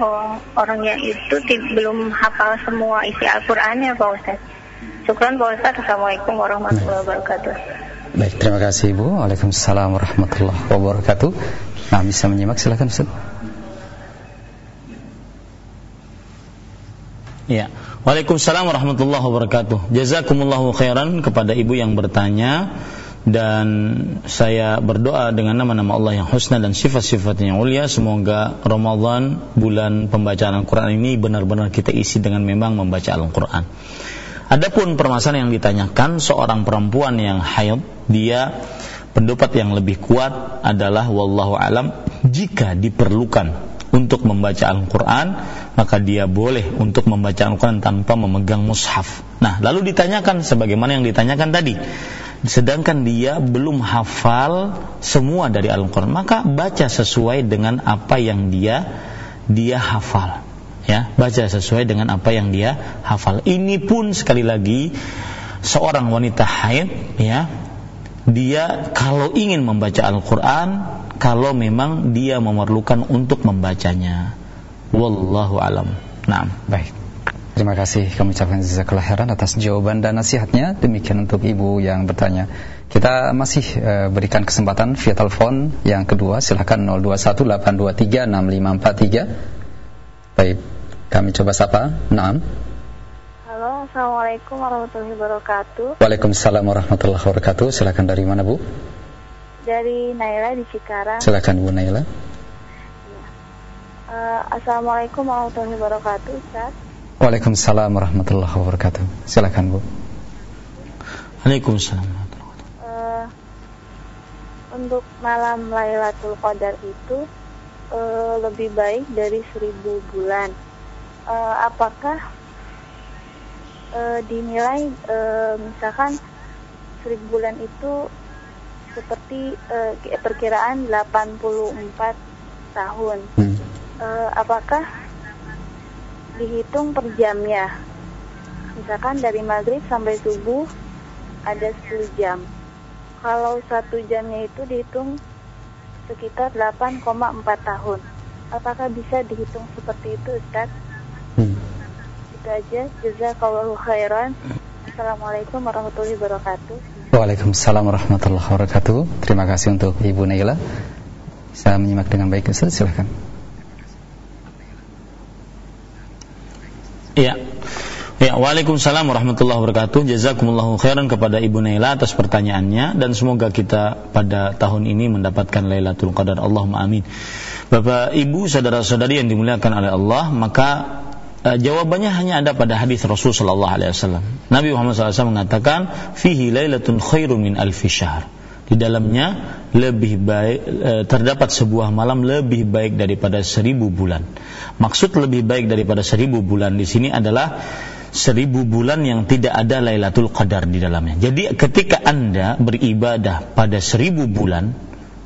uh, orangnya itu belum hafal semua isi Al-Qurannya Pak Ustaz? Syukran Pak Ustaz. Assalamualaikum warahmatullahi wabarakatuh. Baik, terima kasih Ibu. Waalaikumsalam warahmatullahi wabarakatuh. Nah, bisa menyimak silakan Ustaz. Ya. Waalaikumsalam warahmatullahi wabarakatuh. Jazakumullahu khairan kepada ibu yang bertanya dan saya berdoa dengan nama-nama Allah yang husna dan sifat-sifat yang mulia semoga Ramadan bulan pembacaan Al-Qur'an ini benar-benar kita isi dengan memang membaca Al-Qur'an. Adapun permasalahan yang ditanyakan seorang perempuan yang haid dia pendapat yang lebih kuat adalah wallahu alam jika diperlukan untuk membaca Al-Quran maka dia boleh untuk membaca Al-Quran tanpa memegang mushaf. Nah lalu ditanyakan sebagaimana yang ditanyakan tadi. Sedangkan dia belum hafal semua dari Al-Quran maka baca sesuai dengan apa yang dia dia hafal. Ya baca sesuai dengan apa yang dia hafal. Ini pun sekali lagi seorang wanita haid ya dia kalau ingin membaca Al-Quran kalau memang dia memerlukan untuk membacanya. Wallahu alam. Nah, baik. Terima kasih kami ucapkan jazakallah khairan atas jawaban dan nasihatnya. Demikian untuk ibu yang bertanya. Kita masih uh, berikan kesempatan via telepon yang kedua. Silakan 0218236543. Baik, kami coba sapa. Naam. Halo, Assalamualaikum warahmatullahi wabarakatuh. Waalaikumsalam warahmatullahi wabarakatuh. Silakan dari mana, Bu? Dari Naila di Cikarang. Silakan Bu Naila. Ya. Uh, Assalamualaikum warahmatullahi wabarakatuh, Ustaz. Waalaikumsalam warahmatullahi wabarakatuh. Silakan, Bu. Waalaikumsalam. Uh, untuk malam Lailatul Qadar itu uh, lebih baik dari seribu bulan. Uh, apakah uh, dinilai uh, misalkan seribu bulan itu seperti uh, perkiraan 84 tahun. Hmm. Uh, apakah dihitung per jamnya? Misalkan dari maghrib sampai subuh ada 10 jam. Kalau satu jamnya itu dihitung sekitar 8,4 tahun. Apakah bisa dihitung seperti itu, Ustaz? Hmm. Itu aja. Jazakallahu khairan. Assalamualaikum warahmatullahi wabarakatuh. Waalaikumsalam warahmatullahi wabarakatuh. Terima kasih untuk Ibu Naila. Bisa menyimak dengan baik Ustaz, silahkan. Iya. Ya, Waalaikumsalam warahmatullahi wabarakatuh. Jazakumullahu khairan kepada Ibu Naila atas pertanyaannya dan semoga kita pada tahun ini mendapatkan Lailatul Qadar. Allahumma amin. Bapak, Ibu, saudara-saudari yang dimuliakan oleh Allah, maka uh, jawabannya hanya ada pada hadis Rasul sallallahu alaihi wasallam. Nabi Muhammad SAW mengatakan, "Fihi lailatun khairun min alfi syahr." di dalamnya lebih baik e, terdapat sebuah malam lebih baik daripada seribu bulan. Maksud lebih baik daripada seribu bulan di sini adalah seribu bulan yang tidak ada Lailatul Qadar di dalamnya. Jadi ketika anda beribadah pada seribu bulan,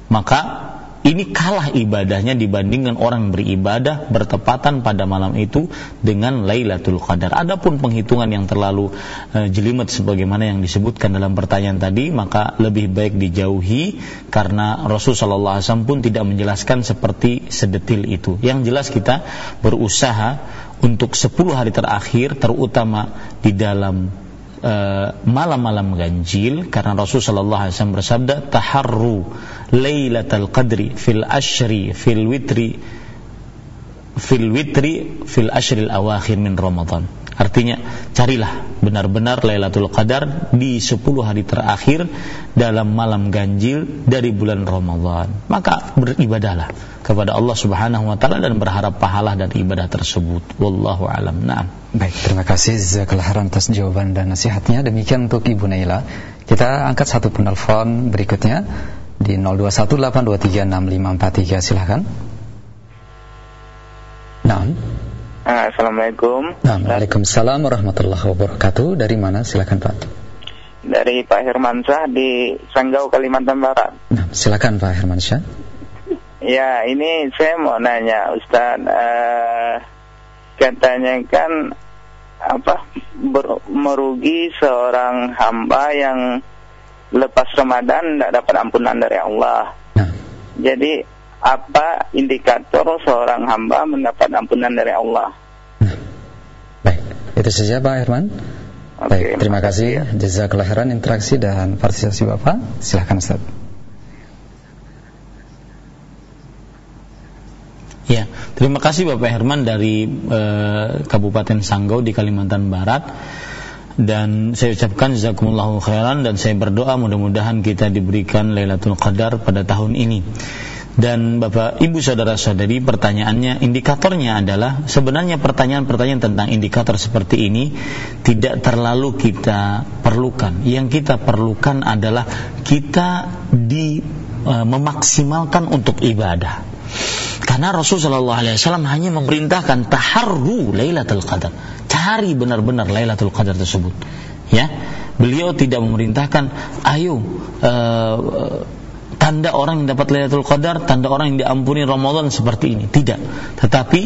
maka ini kalah ibadahnya dibandingkan orang beribadah bertepatan pada malam itu dengan Lailatul Qadar. Adapun penghitungan yang terlalu uh, jelimet sebagaimana yang disebutkan dalam pertanyaan tadi, maka lebih baik dijauhi karena Rasulullah SAW pun tidak menjelaskan seperti sedetil itu. Yang jelas kita berusaha untuk 10 hari terakhir terutama di dalam malam-malam ganjil karena Rasulullah SAW bersabda taharru lailatul qadri fil ashri fil witri fil witri fil ashril awakhir min Ramadan Artinya carilah benar-benar Lailatul Qadar di 10 hari terakhir dalam malam ganjil dari bulan Ramadan. Maka beribadahlah kepada Allah Subhanahu wa taala dan berharap pahala dari ibadah tersebut. Wallahu alam. Naam. Baik, terima kasih Jazakallah atas jawaban dan nasihatnya. Demikian untuk Ibu Naila. Kita angkat satu penelpon berikutnya di 0218236543 silahkan. Naam. Ah, Assalamualaikum. Nah, Waalaikumsalam warahmatullahi wabarakatuh. Dari mana? Silakan Pak. Dari Pak Hermansyah di Sanggau, Kalimantan Barat. Nah, silakan Pak Hermansyah. Ya, ini saya mau nanya Ustaz. Uh, katanya kan apa ber, merugi seorang hamba yang lepas Ramadan tidak dapat ampunan dari Allah. Nah. Jadi apa indikator seorang hamba mendapat ampunan dari Allah. Nah, baik, itu saja Pak Herman. Oke, baik, terima kasih. Jazakallah khairan interaksi dan partisipasi Bapak. Silahkan Ustaz. Ya, terima kasih Bapak Herman dari uh, Kabupaten Sanggau di Kalimantan Barat dan saya ucapkan jazakumullahu khairan dan saya berdoa mudah-mudahan kita diberikan Lailatul Qadar pada tahun ini. Dan Bapak Ibu saudara-saudari pertanyaannya indikatornya adalah sebenarnya pertanyaan-pertanyaan tentang indikator seperti ini tidak terlalu kita perlukan. Yang kita perlukan adalah kita di e, memaksimalkan untuk ibadah. Karena Rasulullah SAW hanya memerintahkan taharru Lailatul Qadar. Cari benar-benar Lailatul Qadar tersebut. Ya, beliau tidak memerintahkan ayo uh, tanda orang yang dapat Lailatul Qadar, tanda orang yang diampuni Ramadan seperti ini. Tidak. Tetapi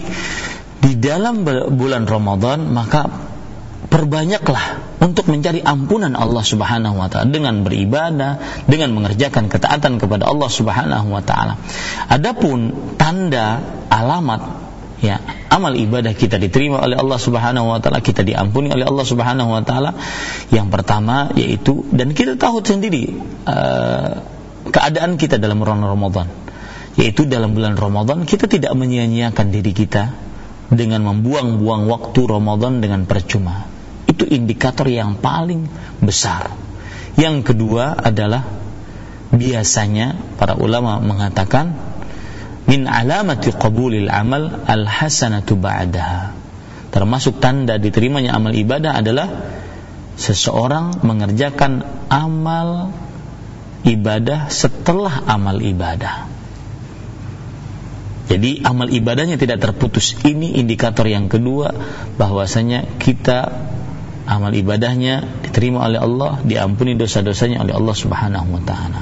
di dalam bulan Ramadan maka perbanyaklah untuk mencari ampunan Allah Subhanahu wa taala dengan beribadah, dengan mengerjakan ketaatan kepada Allah Subhanahu wa taala. Adapun tanda alamat ya amal ibadah kita diterima oleh Allah Subhanahu wa taala, kita diampuni oleh Allah Subhanahu wa taala. Yang pertama yaitu dan kita tahu sendiri uh, keadaan kita dalam bulan Ramadan. Yaitu dalam bulan Ramadan kita tidak menyia-nyiakan diri kita dengan membuang-buang waktu Ramadan dengan percuma. Itu indikator yang paling besar. Yang kedua adalah biasanya para ulama mengatakan min alamati qabulil amal al hasanatu ba'daha. Termasuk tanda diterimanya amal ibadah adalah seseorang mengerjakan amal ibadah setelah amal ibadah. Jadi amal ibadahnya tidak terputus. Ini indikator yang kedua bahwasanya kita amal ibadahnya diterima oleh Allah, diampuni dosa-dosanya oleh Allah Subhanahu wa taala.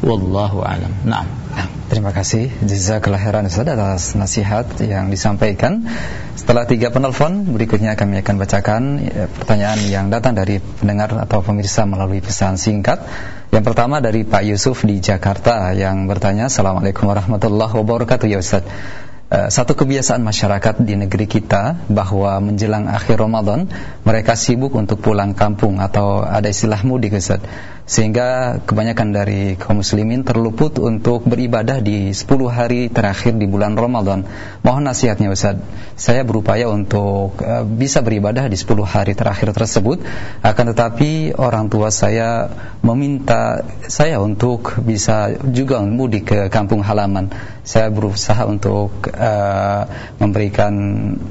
Wallahu alam. Naam. Terima kasih Jazakallah khairan Ustaz atas nasihat yang disampaikan. Setelah tiga penelpon, berikutnya kami akan bacakan ya, pertanyaan yang datang dari pendengar atau pemirsa melalui pesan singkat. Yang pertama dari Pak Yusuf di Jakarta yang bertanya, Assalamualaikum warahmatullahi wabarakatuh ya Ustaz. Eh, satu kebiasaan masyarakat di negeri kita bahwa menjelang akhir Ramadan mereka sibuk untuk pulang kampung atau ada istilah mudik Ustaz sehingga kebanyakan dari kaum muslimin terluput untuk beribadah di 10 hari terakhir di bulan Ramadan. Mohon nasihatnya Ustaz. Saya berupaya untuk uh, bisa beribadah di 10 hari terakhir tersebut, akan tetapi orang tua saya meminta saya untuk bisa juga mudik ke kampung halaman. Saya berusaha untuk uh, memberikan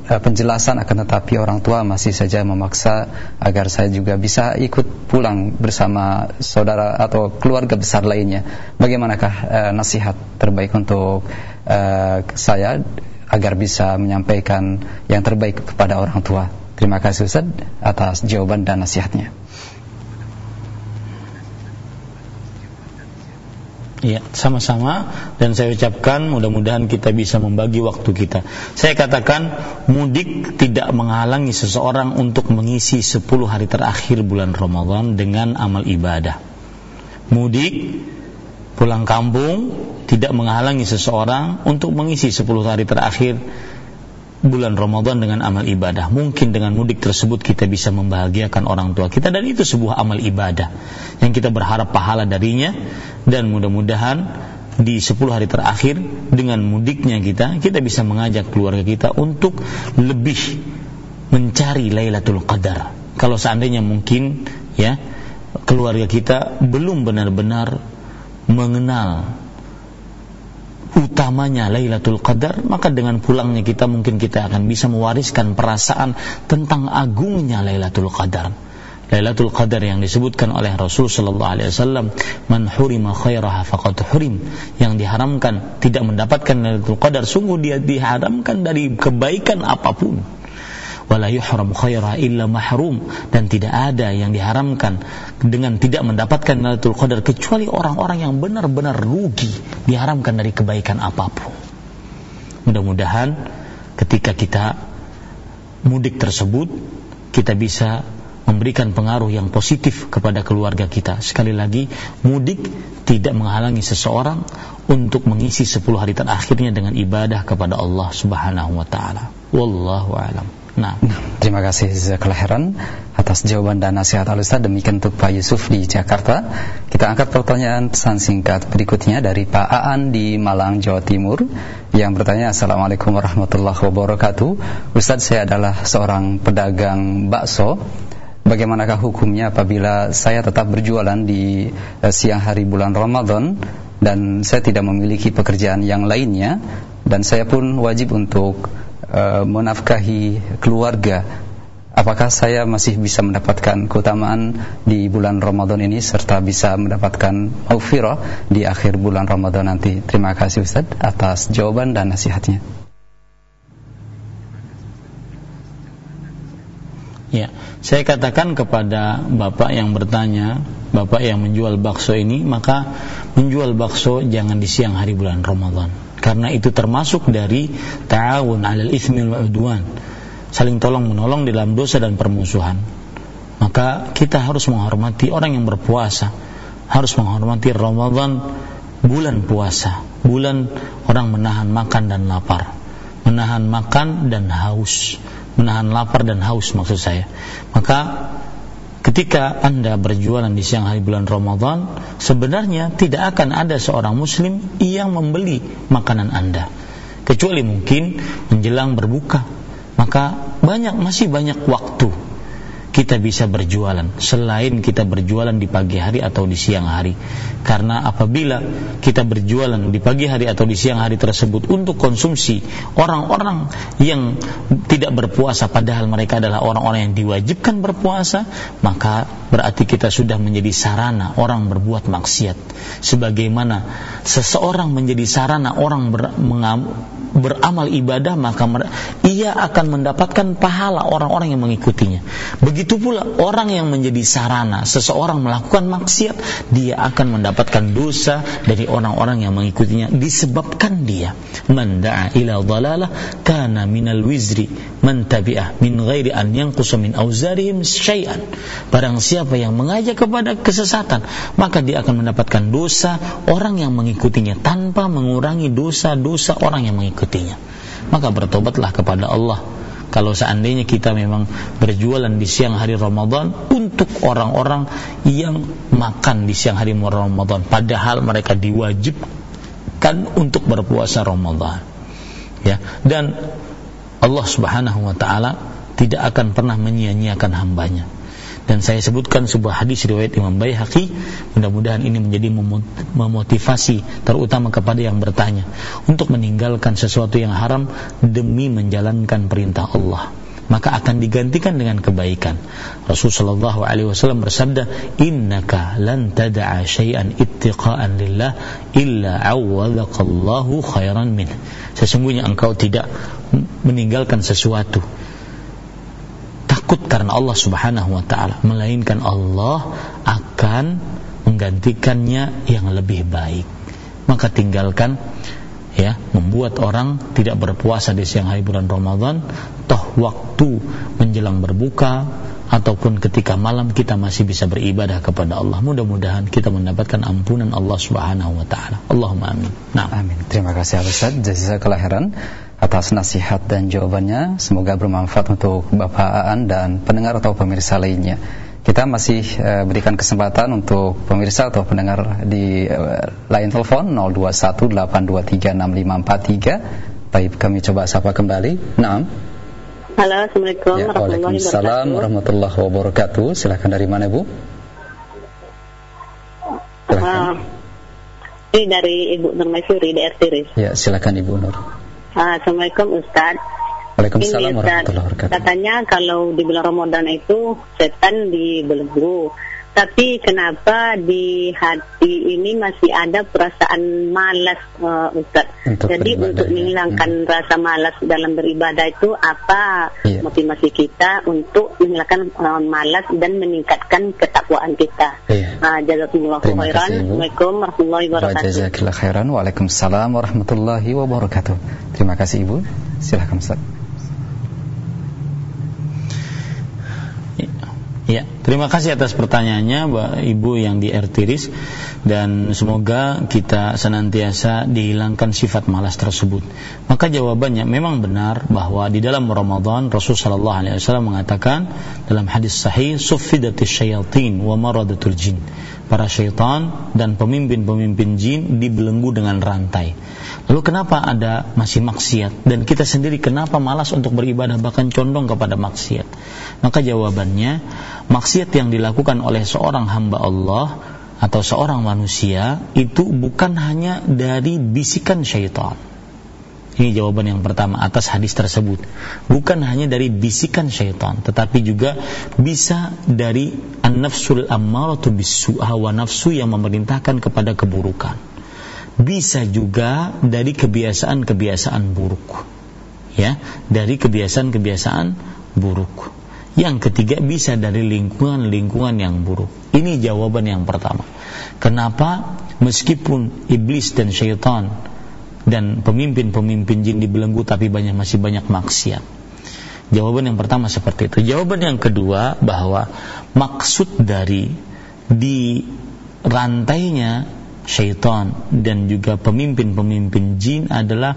uh, penjelasan akan tetapi orang tua masih saja memaksa agar saya juga bisa ikut pulang bersama saudara atau keluarga besar lainnya. Bagaimanakah uh, nasihat terbaik untuk uh, saya agar bisa menyampaikan yang terbaik kepada orang tua? Terima kasih Ustaz atas jawaban dan nasihatnya. Ya, sama-sama dan saya ucapkan mudah-mudahan kita bisa membagi waktu kita. Saya katakan mudik tidak menghalangi seseorang untuk mengisi 10 hari terakhir bulan Ramadan dengan amal ibadah. Mudik pulang kampung tidak menghalangi seseorang untuk mengisi 10 hari terakhir bulan Ramadan dengan amal ibadah. Mungkin dengan mudik tersebut kita bisa membahagiakan orang tua kita dan itu sebuah amal ibadah yang kita berharap pahala darinya dan mudah-mudahan di 10 hari terakhir dengan mudiknya kita kita bisa mengajak keluarga kita untuk lebih mencari Lailatul Qadar. Kalau seandainya mungkin ya keluarga kita belum benar-benar mengenal utamanya Lailatul Qadar, maka dengan pulangnya kita mungkin kita akan bisa mewariskan perasaan tentang agungnya Lailatul Qadar. Lailatul Qadar yang disebutkan oleh Rasul sallallahu alaihi wasallam, "Man hurima khairaha faqad hurim." Yang diharamkan tidak mendapatkan Lailatul Qadar, sungguh dia diharamkan dari kebaikan apa pun wala yuhram khaira illa mahrum dan tidak ada yang diharamkan dengan tidak mendapatkan Lailatul Qadar kecuali orang-orang yang benar-benar rugi diharamkan dari kebaikan apa pun. Mudah-mudahan ketika kita mudik tersebut kita bisa memberikan pengaruh yang positif kepada keluarga kita. Sekali lagi, mudik tidak menghalangi seseorang untuk mengisi 10 hari terakhirnya dengan ibadah kepada Allah Subhanahu wa taala. Wallahu a'lam. Nah, terima kasih kelahiran atas jawaban dan nasihat al Ustaz. Demikian untuk Pak Yusuf di Jakarta. Kita angkat pertanyaan pesan singkat berikutnya dari Pak Aan di Malang, Jawa Timur yang bertanya Assalamualaikum warahmatullahi wabarakatuh. Ustaz, saya adalah seorang pedagang bakso. Bagaimanakah hukumnya apabila saya tetap berjualan di eh, siang hari bulan Ramadan dan saya tidak memiliki pekerjaan yang lainnya dan saya pun wajib untuk uh, menafkahi keluarga apakah saya masih bisa mendapatkan keutamaan di bulan Ramadan ini serta bisa mendapatkan maghfirah di akhir bulan Ramadan nanti? Terima kasih Ustaz atas jawaban dan nasihatnya. Ya, saya katakan kepada bapak yang bertanya, bapak yang menjual bakso ini, maka menjual bakso jangan di siang hari bulan Ramadan karena itu termasuk dari ta'awun 'alal itsmi wal 'udwan. Saling tolong menolong dalam dosa dan permusuhan. Maka kita harus menghormati orang yang berpuasa. Harus menghormati Ramadan bulan puasa. Bulan orang menahan makan dan lapar. Menahan makan dan haus. Menahan lapar dan haus maksud saya. Maka ketika Anda berjualan di siang hari bulan Ramadan, sebenarnya tidak akan ada seorang muslim yang membeli makanan Anda. Kecuali mungkin menjelang berbuka. Maka banyak masih banyak waktu kita bisa berjualan selain kita berjualan di pagi hari atau di siang hari. Karena apabila kita berjualan di pagi hari atau di siang hari tersebut untuk konsumsi orang-orang yang tidak berpuasa padahal mereka adalah orang-orang yang diwajibkan berpuasa, maka berarti kita sudah menjadi sarana orang berbuat maksiat. Sebagaimana seseorang menjadi sarana orang ber, beramal ibadah maka ia akan mendapatkan pahala orang-orang yang mengikutinya. Begitu pula orang yang menjadi sarana seseorang melakukan maksiat, dia akan mendapatkan dosa dari orang-orang yang mengikutinya disebabkan dia manda'a ila dhalalah kana minal wizri man tabi'ah min ghairi an yanqusa min auzarihim syai'an. Barang siapa yang mengajak kepada kesesatan, maka dia akan mendapatkan dosa orang yang mengikutinya tanpa mengurangi dosa-dosa orang yang mengikutinya mengikutinya. Maka bertobatlah kepada Allah. Kalau seandainya kita memang berjualan di siang hari Ramadan untuk orang-orang yang makan di siang hari Ramadan padahal mereka diwajibkan untuk berpuasa Ramadan. Ya dan Allah Subhanahu wa taala tidak akan pernah menyia-nyiakan hambanya dan saya sebutkan sebuah hadis riwayat Imam Baihaqi mudah-mudahan ini menjadi memotivasi terutama kepada yang bertanya untuk meninggalkan sesuatu yang haram demi menjalankan perintah Allah maka akan digantikan dengan kebaikan. Rasulullah sallallahu alaihi wasallam bersabda, "Innaka lan tad'a syai'an ittiqa'an lillah illa 'awwadaqallahu khairan min." Sesungguhnya engkau tidak meninggalkan sesuatu takut karena Allah Subhanahu wa taala, melainkan Allah akan menggantikannya yang lebih baik. Maka tinggalkan ya, membuat orang tidak berpuasa di siang hari bulan Ramadan, toh waktu menjelang berbuka ataupun ketika malam kita masih bisa beribadah kepada Allah. Mudah-mudahan kita mendapatkan ampunan Allah Subhanahu wa taala. Allahumma amin. Nah. Amin. Terima kasih Ustaz. Jazakallahu khairan atas nasihat dan jawabannya. Semoga bermanfaat untuk Bapak Aan dan pendengar atau pemirsa lainnya. Kita masih uh, berikan kesempatan untuk pemirsa atau pendengar di uh, line telepon 0218236543. Baik, kami coba sapa kembali. Naam. Halo, Assalamualaikum ya, warahmatullahi wabarakatuh. warahmatullahi wabarakatuh. Silahkan dari mana, Bu? Uh, ini dari Ibu Nur Maisuri di RT Ya, silakan Ibu Nur. Assalamualaikum Ustaz. Waalaikumsalam warahmatullahi wabarakatuh. Katanya kalau di bulan Ramadan itu setan dibelenggu. Tapi kenapa di hati ini masih ada perasaan malas uh, Ustaz? Untuk Jadi untuk ya. menghilangkan hmm. rasa malas dalam beribadah itu apa iya. motivasi kita untuk menghilangkan uh, malas dan meningkatkan ketakwaan kita? Iya. Uh, Jazakumullah khairan. Assalamualaikum warahmatullahi wabarakatuh. Jazakallah khairan. Waalaikumsalam warahmatullahi wabarakatuh. Terima kasih Ibu. Silahkan Ustaz. Ya, terima kasih atas pertanyaannya Ibu yang di Ertiris dan semoga kita senantiasa dihilangkan sifat malas tersebut. Maka jawabannya memang benar bahwa di dalam Ramadan Rasul sallallahu alaihi wasallam mengatakan dalam hadis sahih suffidatis syayatin wa maradatul jin. Para syaitan dan pemimpin-pemimpin jin dibelenggu dengan rantai. Lalu kenapa ada masih maksiat dan kita sendiri kenapa malas untuk beribadah bahkan condong kepada maksiat? Maka jawabannya maksiat yang dilakukan oleh seorang hamba Allah atau seorang manusia itu bukan hanya dari bisikan syaitan. Ini jawaban yang pertama atas hadis tersebut. Bukan hanya dari bisikan syaitan, tetapi juga bisa dari an-nafsul ammaratu bis-su'a wa nafsu yang memerintahkan kepada keburukan bisa juga dari kebiasaan-kebiasaan buruk. Ya, dari kebiasaan-kebiasaan buruk. Yang ketiga bisa dari lingkungan-lingkungan yang buruk. Ini jawaban yang pertama. Kenapa meskipun iblis dan syaitan dan pemimpin-pemimpin jin dibelenggu tapi banyak masih banyak maksiat? Jawaban yang pertama seperti itu. Jawaban yang kedua bahwa maksud dari di rantainya syaitan dan juga pemimpin-pemimpin jin adalah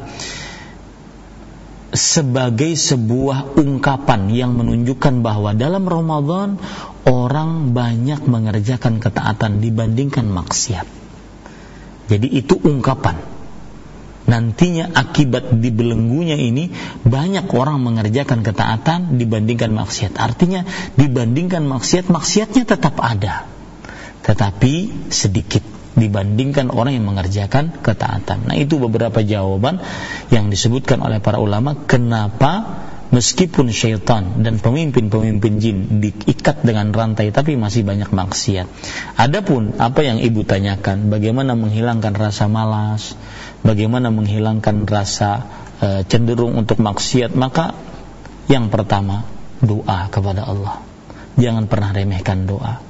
sebagai sebuah ungkapan yang menunjukkan bahwa dalam Ramadan orang banyak mengerjakan ketaatan dibandingkan maksiat. Jadi itu ungkapan. nantinya akibat dibelenggunya ini banyak orang mengerjakan ketaatan dibandingkan maksiat. Artinya dibandingkan maksiat, maksiatnya tetap ada. Tetapi sedikit dibandingkan orang yang mengerjakan ketaatan. Nah, itu beberapa jawaban yang disebutkan oleh para ulama kenapa meskipun syaitan dan pemimpin-pemimpin jin diikat dengan rantai tapi masih banyak maksiat. Adapun apa yang ibu tanyakan, bagaimana menghilangkan rasa malas, bagaimana menghilangkan rasa e, cenderung untuk maksiat, maka yang pertama doa kepada Allah. Jangan pernah remehkan doa.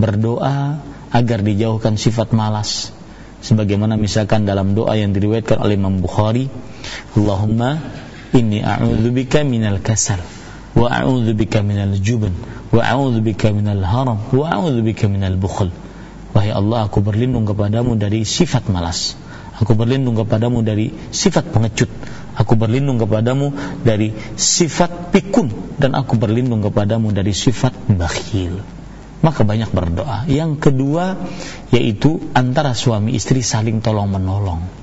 Berdoa agar dijauhkan sifat malas. Sebagaimana misalkan dalam doa yang diriwayatkan oleh Imam Bukhari, Allahumma inni a'udzubika minal kasal wa a'udzubika minal jubn wa a'udzubika minal haram wa a'udzubika minal bukhl. Wahai Allah aku berlindung kepadamu dari sifat malas. Aku berlindung kepadamu dari sifat pengecut. Aku berlindung kepadamu dari sifat pikun. Dan aku berlindung kepadamu dari sifat bakhil maka banyak berdoa yang kedua yaitu antara suami istri saling tolong menolong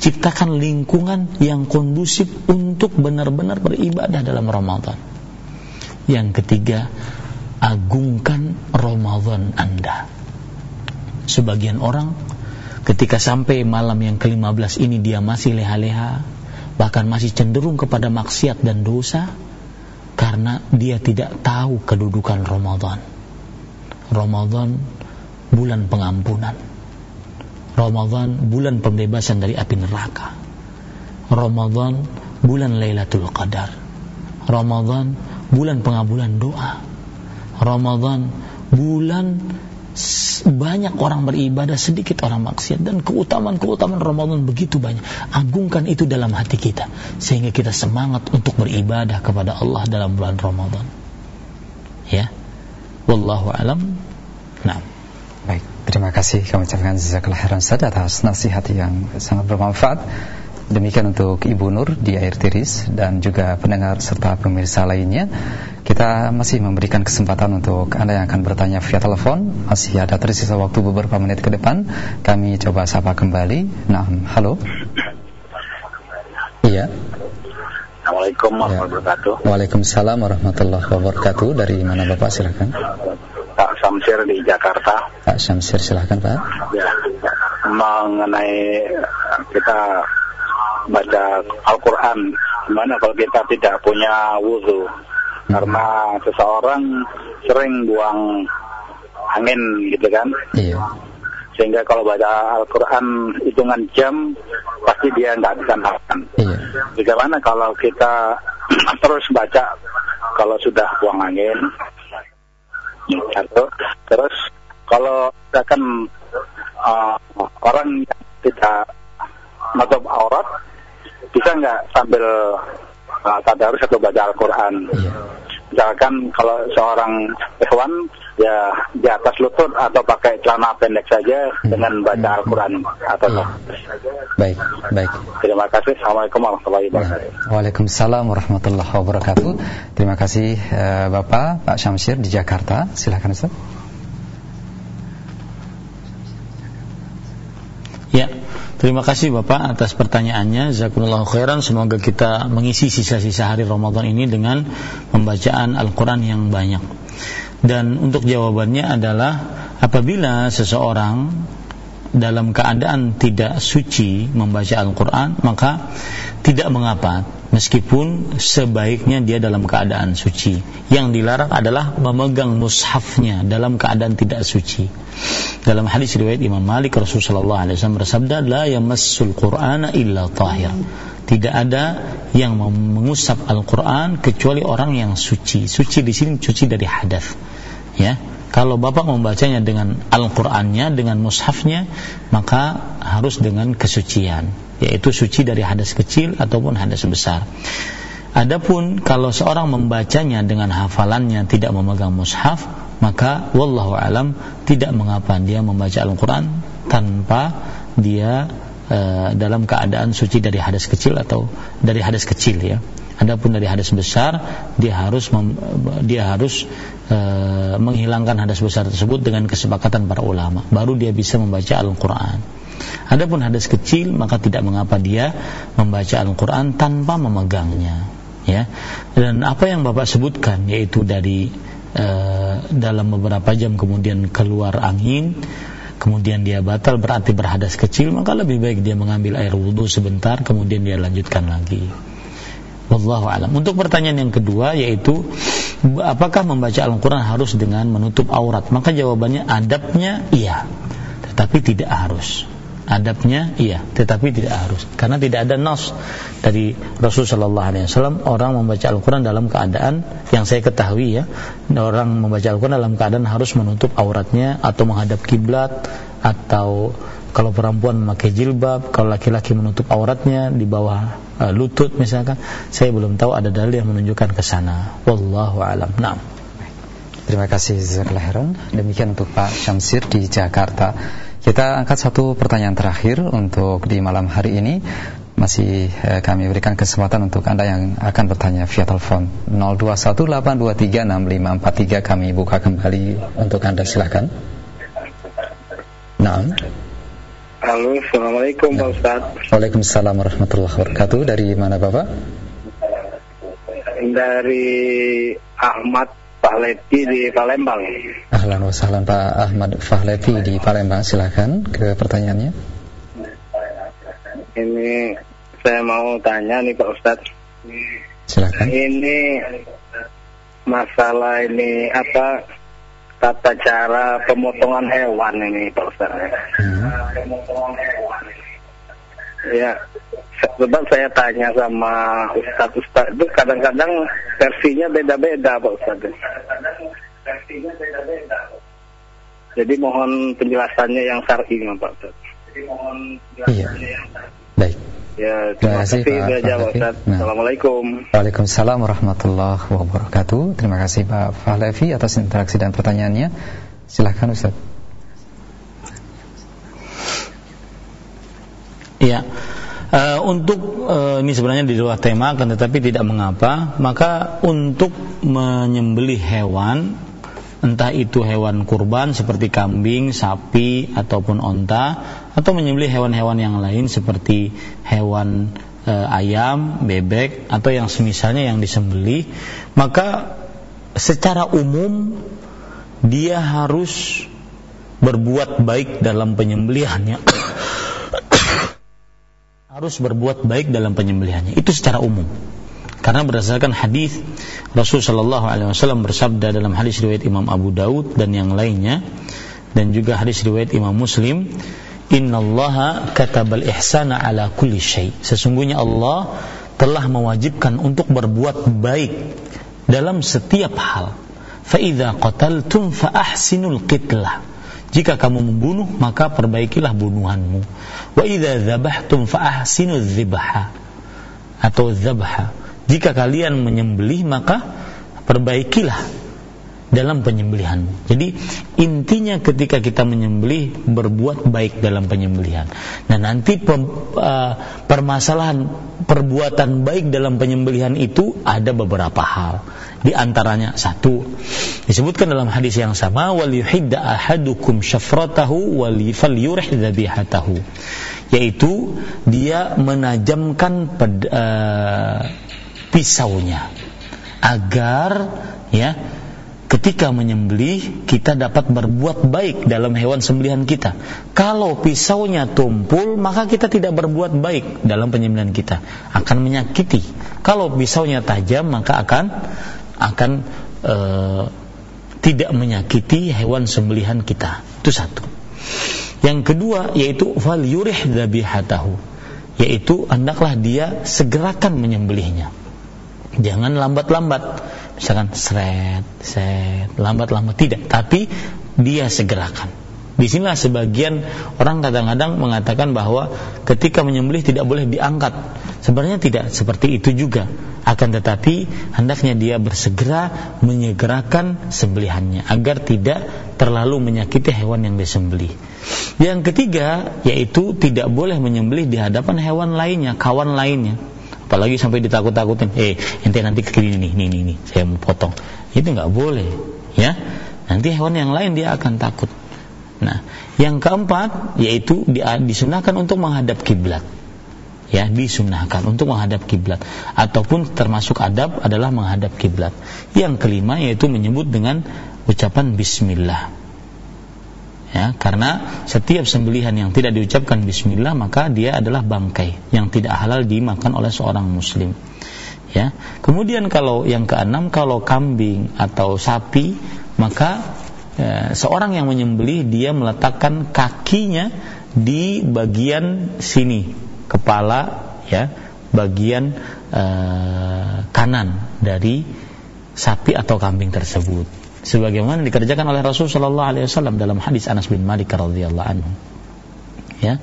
ciptakan lingkungan yang kondusif untuk benar-benar beribadah dalam Ramadan. Yang ketiga, agungkan Ramadan Anda. Sebagian orang ketika sampai malam yang ke-15 ini dia masih leha-leha, bahkan masih cenderung kepada maksiat dan dosa karena dia tidak tahu kedudukan Ramadan. Ramadan bulan pengampunan Ramadan bulan pembebasan dari api neraka. Ramadan bulan Lailatul Qadar. Ramadan bulan pengabulan doa. Ramadan bulan banyak orang beribadah, sedikit orang maksiat dan keutamaan-keutamaan Ramadan begitu banyak. Agungkan itu dalam hati kita sehingga kita semangat untuk beribadah kepada Allah dalam bulan Ramadan. Ya. Wallahu alam. Nah. Baik, terima kasih kami ucapkan jazakallah khairan Ustaz atas nasihat yang sangat bermanfaat. Demikian untuk Ibu Nur di Air Tiris dan juga pendengar serta pemirsa lainnya. Kita masih memberikan kesempatan untuk Anda yang akan bertanya via telepon. Masih ada tersisa waktu beberapa menit ke depan. Kami coba sapa kembali. Nah, halo. Iya. Assalamualaikum warahmatullahi wabarakatuh. Waalaikumsalam warahmatullahi wabarakatuh. Dari mana Bapak silakan? Pak Samsir di Jakarta. Pak Samsir silahkan Pak. Ya, mengenai kita baca Al-Quran, gimana kalau kita tidak punya wudhu? Karena seseorang sering buang angin gitu kan. Iya. Sehingga kalau baca Al-Quran hitungan jam, pasti dia nggak bisa nahan. Iya. Bagaimana kalau kita terus baca kalau sudah buang angin, satu terus kalau misalkan uh, orang yang tidak menutup aurat bisa nggak sambil uh, tadarus atau baca Al-Quran Iya. misalkan kalau seorang ikhwan ya di atas lutut atau pakai celana pendek saja dengan baca Al-Quran atau Iya. Baik, baik. terima kasih Assalamualaikum warahmatullahi Nah, wabarakatuh Waalaikumsalam warahmatullahi wabarakatuh. Terima kasih eh, Bapak Pak Syamsir di Jakarta. Silakan Ustaz. Ya, terima kasih Bapak atas pertanyaannya. Jazakumullahu khairan. Semoga kita mengisi sisa-sisa hari Ramadan ini dengan pembacaan Al-Quran yang banyak. Dan untuk jawabannya adalah apabila seseorang dalam keadaan tidak suci membaca Al-Quran, maka tidak mengapa meskipun sebaiknya dia dalam keadaan suci. Yang dilarang adalah memegang mushafnya dalam keadaan tidak suci. Dalam hadis riwayat Imam Malik Rasulullah SAW bersabda, "La yamassul Qur'ana illa tahir." Tidak ada yang mengusap Al-Quran kecuali orang yang suci. Suci di sini suci dari hadas. Ya, kalau bapak membacanya dengan Al-Qur'annya, dengan mushafnya, maka harus dengan kesucian, yaitu suci dari hadas kecil ataupun hadas besar. Adapun kalau seorang membacanya dengan hafalannya tidak memegang mushaf, maka wallahu alam tidak mengapa dia membaca Al-Qur'an tanpa dia e, dalam keadaan suci dari hadas kecil atau dari hadas kecil ya. Adapun dari hadas besar dia harus mem, dia harus e, menghilangkan hadas besar tersebut dengan kesepakatan para ulama. Baru dia bisa membaca Al-Qur'an. Adapun hadas kecil maka tidak mengapa dia membaca Al-Qur'an tanpa memegangnya ya. Dan apa yang Bapak sebutkan yaitu dari uh, dalam beberapa jam kemudian keluar angin kemudian dia batal berarti berhadas kecil maka lebih baik dia mengambil air wudhu sebentar kemudian dia lanjutkan lagi Wallahu alam. Untuk pertanyaan yang kedua yaitu apakah membaca Al-Qur'an harus dengan menutup aurat? Maka jawabannya adabnya iya, tetapi tidak harus. Adabnya iya, tetapi tidak harus. Karena tidak ada nas dari Rasul sallallahu alaihi wasallam orang membaca Al-Qur'an dalam keadaan yang saya ketahui ya, orang membaca Al-Qur'an dalam keadaan harus menutup auratnya atau menghadap kiblat atau kalau perempuan memakai jilbab, kalau laki-laki menutup auratnya di bawah uh, lutut misalkan, saya belum tahu ada dalil yang menunjukkan ke sana. Wallahu alam. Naam. Terima kasih Zakallah Demikian untuk Pak Syamsir di Jakarta. Kita angkat satu pertanyaan terakhir untuk di malam hari ini. Masih eh, kami berikan kesempatan untuk Anda yang akan bertanya via telepon 0218236543 kami buka kembali untuk Anda silakan. Naam. Halo, Assalamualaikum Pak Ustaz Waalaikumsalam warahmatullahi wabarakatuh. Dari mana Bapak? Dari Ahmad Fahlevi di Palembang. Ahlan wa sahlan Pak Ahmad Fahlevi di Palembang. Silahkan ke pertanyaannya. Ini saya mau tanya nih Pak Ustaz Silahkan Ini masalah ini apa tata cara pemotongan hewan ini Pak Ustaz. Hmm. Pemotongan hewan. Ya, sebab saya tanya sama Ustaz Ustaz itu kadang-kadang versinya beda-beda Pak Ustaz. Versinya beda-beda. Jadi mohon penjelasannya yang syar'i Pak Ustaz. Jadi mohon penjelasannya iya. yang syar'i. Ya, terima kasih Pak Jawab, Nah. Assalamualaikum. Waalaikumsalam warahmatullahi wabarakatuh. Terima kasih Pak Fahlevi atas interaksi dan pertanyaannya. Silahkan Ustaz. Iya. Uh, untuk uh, ini sebenarnya di luar tema kan tetapi tidak mengapa maka untuk menyembelih hewan entah itu hewan kurban seperti kambing, sapi ataupun onta atau menyembelih hewan-hewan yang lain seperti hewan e, ayam, bebek atau yang semisalnya yang disembelih, maka secara umum dia harus berbuat baik dalam penyembelihannya. harus berbuat baik dalam penyembelihannya. Itu secara umum. Karena berdasarkan hadis Rasul Shallallahu Alaihi Wasallam bersabda dalam hadis riwayat Imam Abu Daud dan yang lainnya dan juga hadis riwayat Imam Muslim, Inna Allah katabal ihsana ala kulli syai. Sesungguhnya Allah telah mewajibkan untuk berbuat baik dalam setiap hal. Fa'idha qataltum fa'ahsinul qitlah. Jika kamu membunuh, maka perbaikilah bunuhanmu. Wa idza dzabhtum fa'ahsinul dzibha atau dzabha jika kalian menyembelih maka perbaikilah dalam penyembelihan. Jadi intinya ketika kita menyembelih berbuat baik dalam penyembelihan. Nah nanti pem, uh, permasalahan perbuatan baik dalam penyembelihan itu ada beberapa hal. Di antaranya satu disebutkan dalam hadis yang sama wal yuhidda ahadukum syafratahu wal falyurih dzabihatahu yaitu dia menajamkan ped, uh, pisaunya agar ya ketika menyembelih kita dapat berbuat baik dalam hewan sembelihan kita. Kalau pisaunya tumpul, maka kita tidak berbuat baik dalam penyembelihan kita, akan menyakiti. Kalau pisaunya tajam, maka akan akan e, tidak menyakiti hewan sembelihan kita. Itu satu. Yang kedua yaitu fal yurih dzabihatahu, yaitu hendaklah dia segerakan menyembelihnya jangan lambat-lambat misalkan seret, set, lambat-lambat tidak, tapi dia segerakan. Di sinilah sebagian orang kadang-kadang mengatakan bahwa ketika menyembelih tidak boleh diangkat. Sebenarnya tidak seperti itu juga. Akan tetapi hendaknya dia bersegera menyegerakan sembelihannya agar tidak terlalu menyakiti hewan yang disembelih. Yang ketiga yaitu tidak boleh menyembelih di hadapan hewan lainnya, kawan lainnya apalagi sampai ditakut-takutin eh ente nanti ke kiri nih nih nih, nih saya mau potong itu nggak boleh ya nanti hewan yang lain dia akan takut Nah, yang keempat yaitu disunahkan untuk menghadap kiblat. Ya, disunahkan untuk menghadap kiblat ataupun termasuk adab adalah menghadap kiblat. Yang kelima yaitu menyebut dengan ucapan bismillah. Ya, karena setiap sembelihan yang tidak diucapkan bismillah maka dia adalah bangkai yang tidak halal dimakan oleh seorang muslim. Ya. Kemudian kalau yang keenam kalau kambing atau sapi maka ya, seorang yang menyembelih dia meletakkan kakinya di bagian sini kepala ya bagian uh, kanan dari sapi atau kambing tersebut sebagaimana dikerjakan oleh Rasul Shallallahu Alaihi Wasallam dalam hadis Anas bin Malik radhiyallahu anhu. Ya.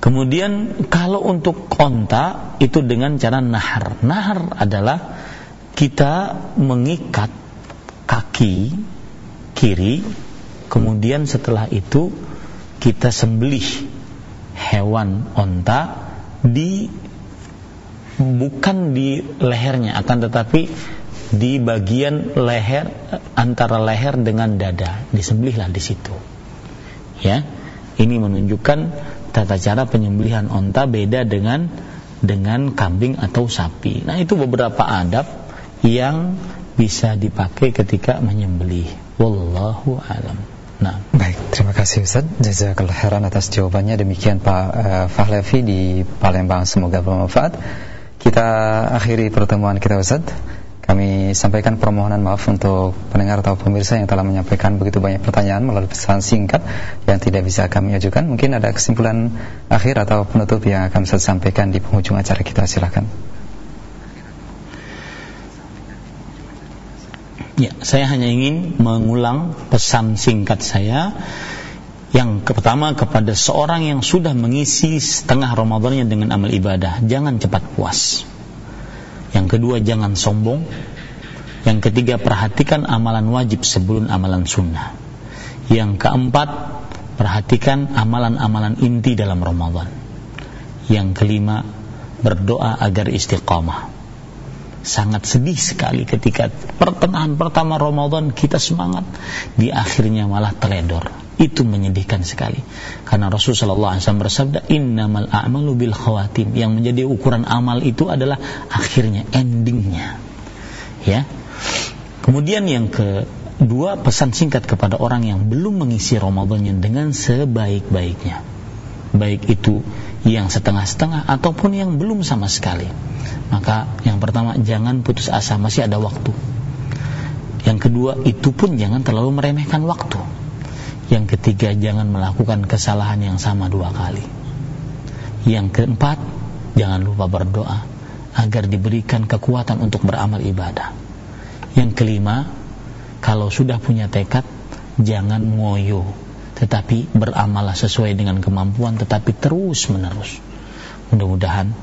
Kemudian kalau untuk konta itu dengan cara nahar. Nahar adalah kita mengikat kaki kiri, kemudian setelah itu kita sembelih hewan onta di bukan di lehernya akan tetapi di bagian leher antara leher dengan dada disembelihlah di situ ya ini menunjukkan tata cara penyembelihan onta beda dengan dengan kambing atau sapi nah itu beberapa adab yang bisa dipakai ketika menyembelih wallahu alam Nah, baik, terima kasih Ustaz. Jazakallah khairan atas jawabannya. Demikian Pak uh, Fahlevi di Palembang. Semoga bermanfaat. Kita akhiri pertemuan kita Ustaz. Kami sampaikan permohonan maaf untuk pendengar atau pemirsa yang telah menyampaikan begitu banyak pertanyaan melalui pesan singkat yang tidak bisa kami ajukan. Mungkin ada kesimpulan akhir atau penutup yang akan saya sampaikan di penghujung acara kita. Silakan. Ya, saya hanya ingin mengulang pesan singkat saya yang pertama kepada seorang yang sudah mengisi setengah Ramadannya dengan amal ibadah, jangan cepat puas. Yang kedua jangan sombong. Yang ketiga perhatikan amalan wajib sebelum amalan sunnah. Yang keempat perhatikan amalan-amalan inti dalam Ramadan. Yang kelima berdoa agar istiqamah. Sangat sedih sekali ketika pertengahan pertama Ramadan kita semangat, di akhirnya malah teledor itu menyedihkan sekali. Karena Rasulullah SAW bersabda, Innamal a'malu bil khawatim. Yang menjadi ukuran amal itu adalah akhirnya, endingnya. Ya. Kemudian yang kedua, pesan singkat kepada orang yang belum mengisi Ramadannya dengan sebaik-baiknya. Baik itu yang setengah-setengah ataupun yang belum sama sekali. Maka yang pertama, jangan putus asa, masih ada waktu. Yang kedua, itu pun jangan terlalu meremehkan waktu yang ketiga, jangan melakukan kesalahan yang sama dua kali. Yang keempat, jangan lupa berdoa agar diberikan kekuatan untuk beramal ibadah. Yang kelima, kalau sudah punya tekad, jangan ngoyo, tetapi beramallah sesuai dengan kemampuan, tetapi terus menerus. Mudah-mudahan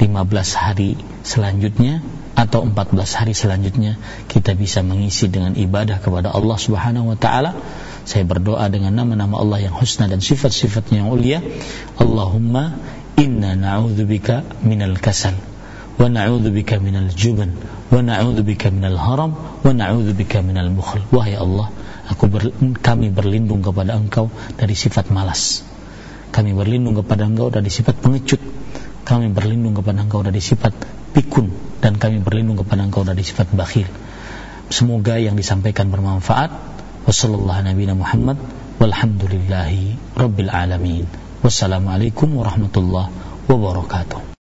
15 hari selanjutnya atau 14 hari selanjutnya kita bisa mengisi dengan ibadah kepada Allah Subhanahu wa taala saya berdoa dengan nama-nama Allah yang husna dan sifat-sifatnya yang ulia. Allahumma inna na'udzubika minal kasal wa na'udzubika minal juban wa na'udzubika minal haram wa na'udzubika minal bukhl. Wahai Allah, aku ber, kami berlindung kepada Engkau dari sifat malas. Kami berlindung kepada Engkau dari sifat pengecut. Kami berlindung kepada Engkau dari sifat pikun dan kami berlindung kepada Engkau dari sifat bakhil. Semoga yang disampaikan bermanfaat Nabiyina Muhammad walhamdulillahi rabbil alamin. Wassalamualaikum warahmatullahi wabarakatuh.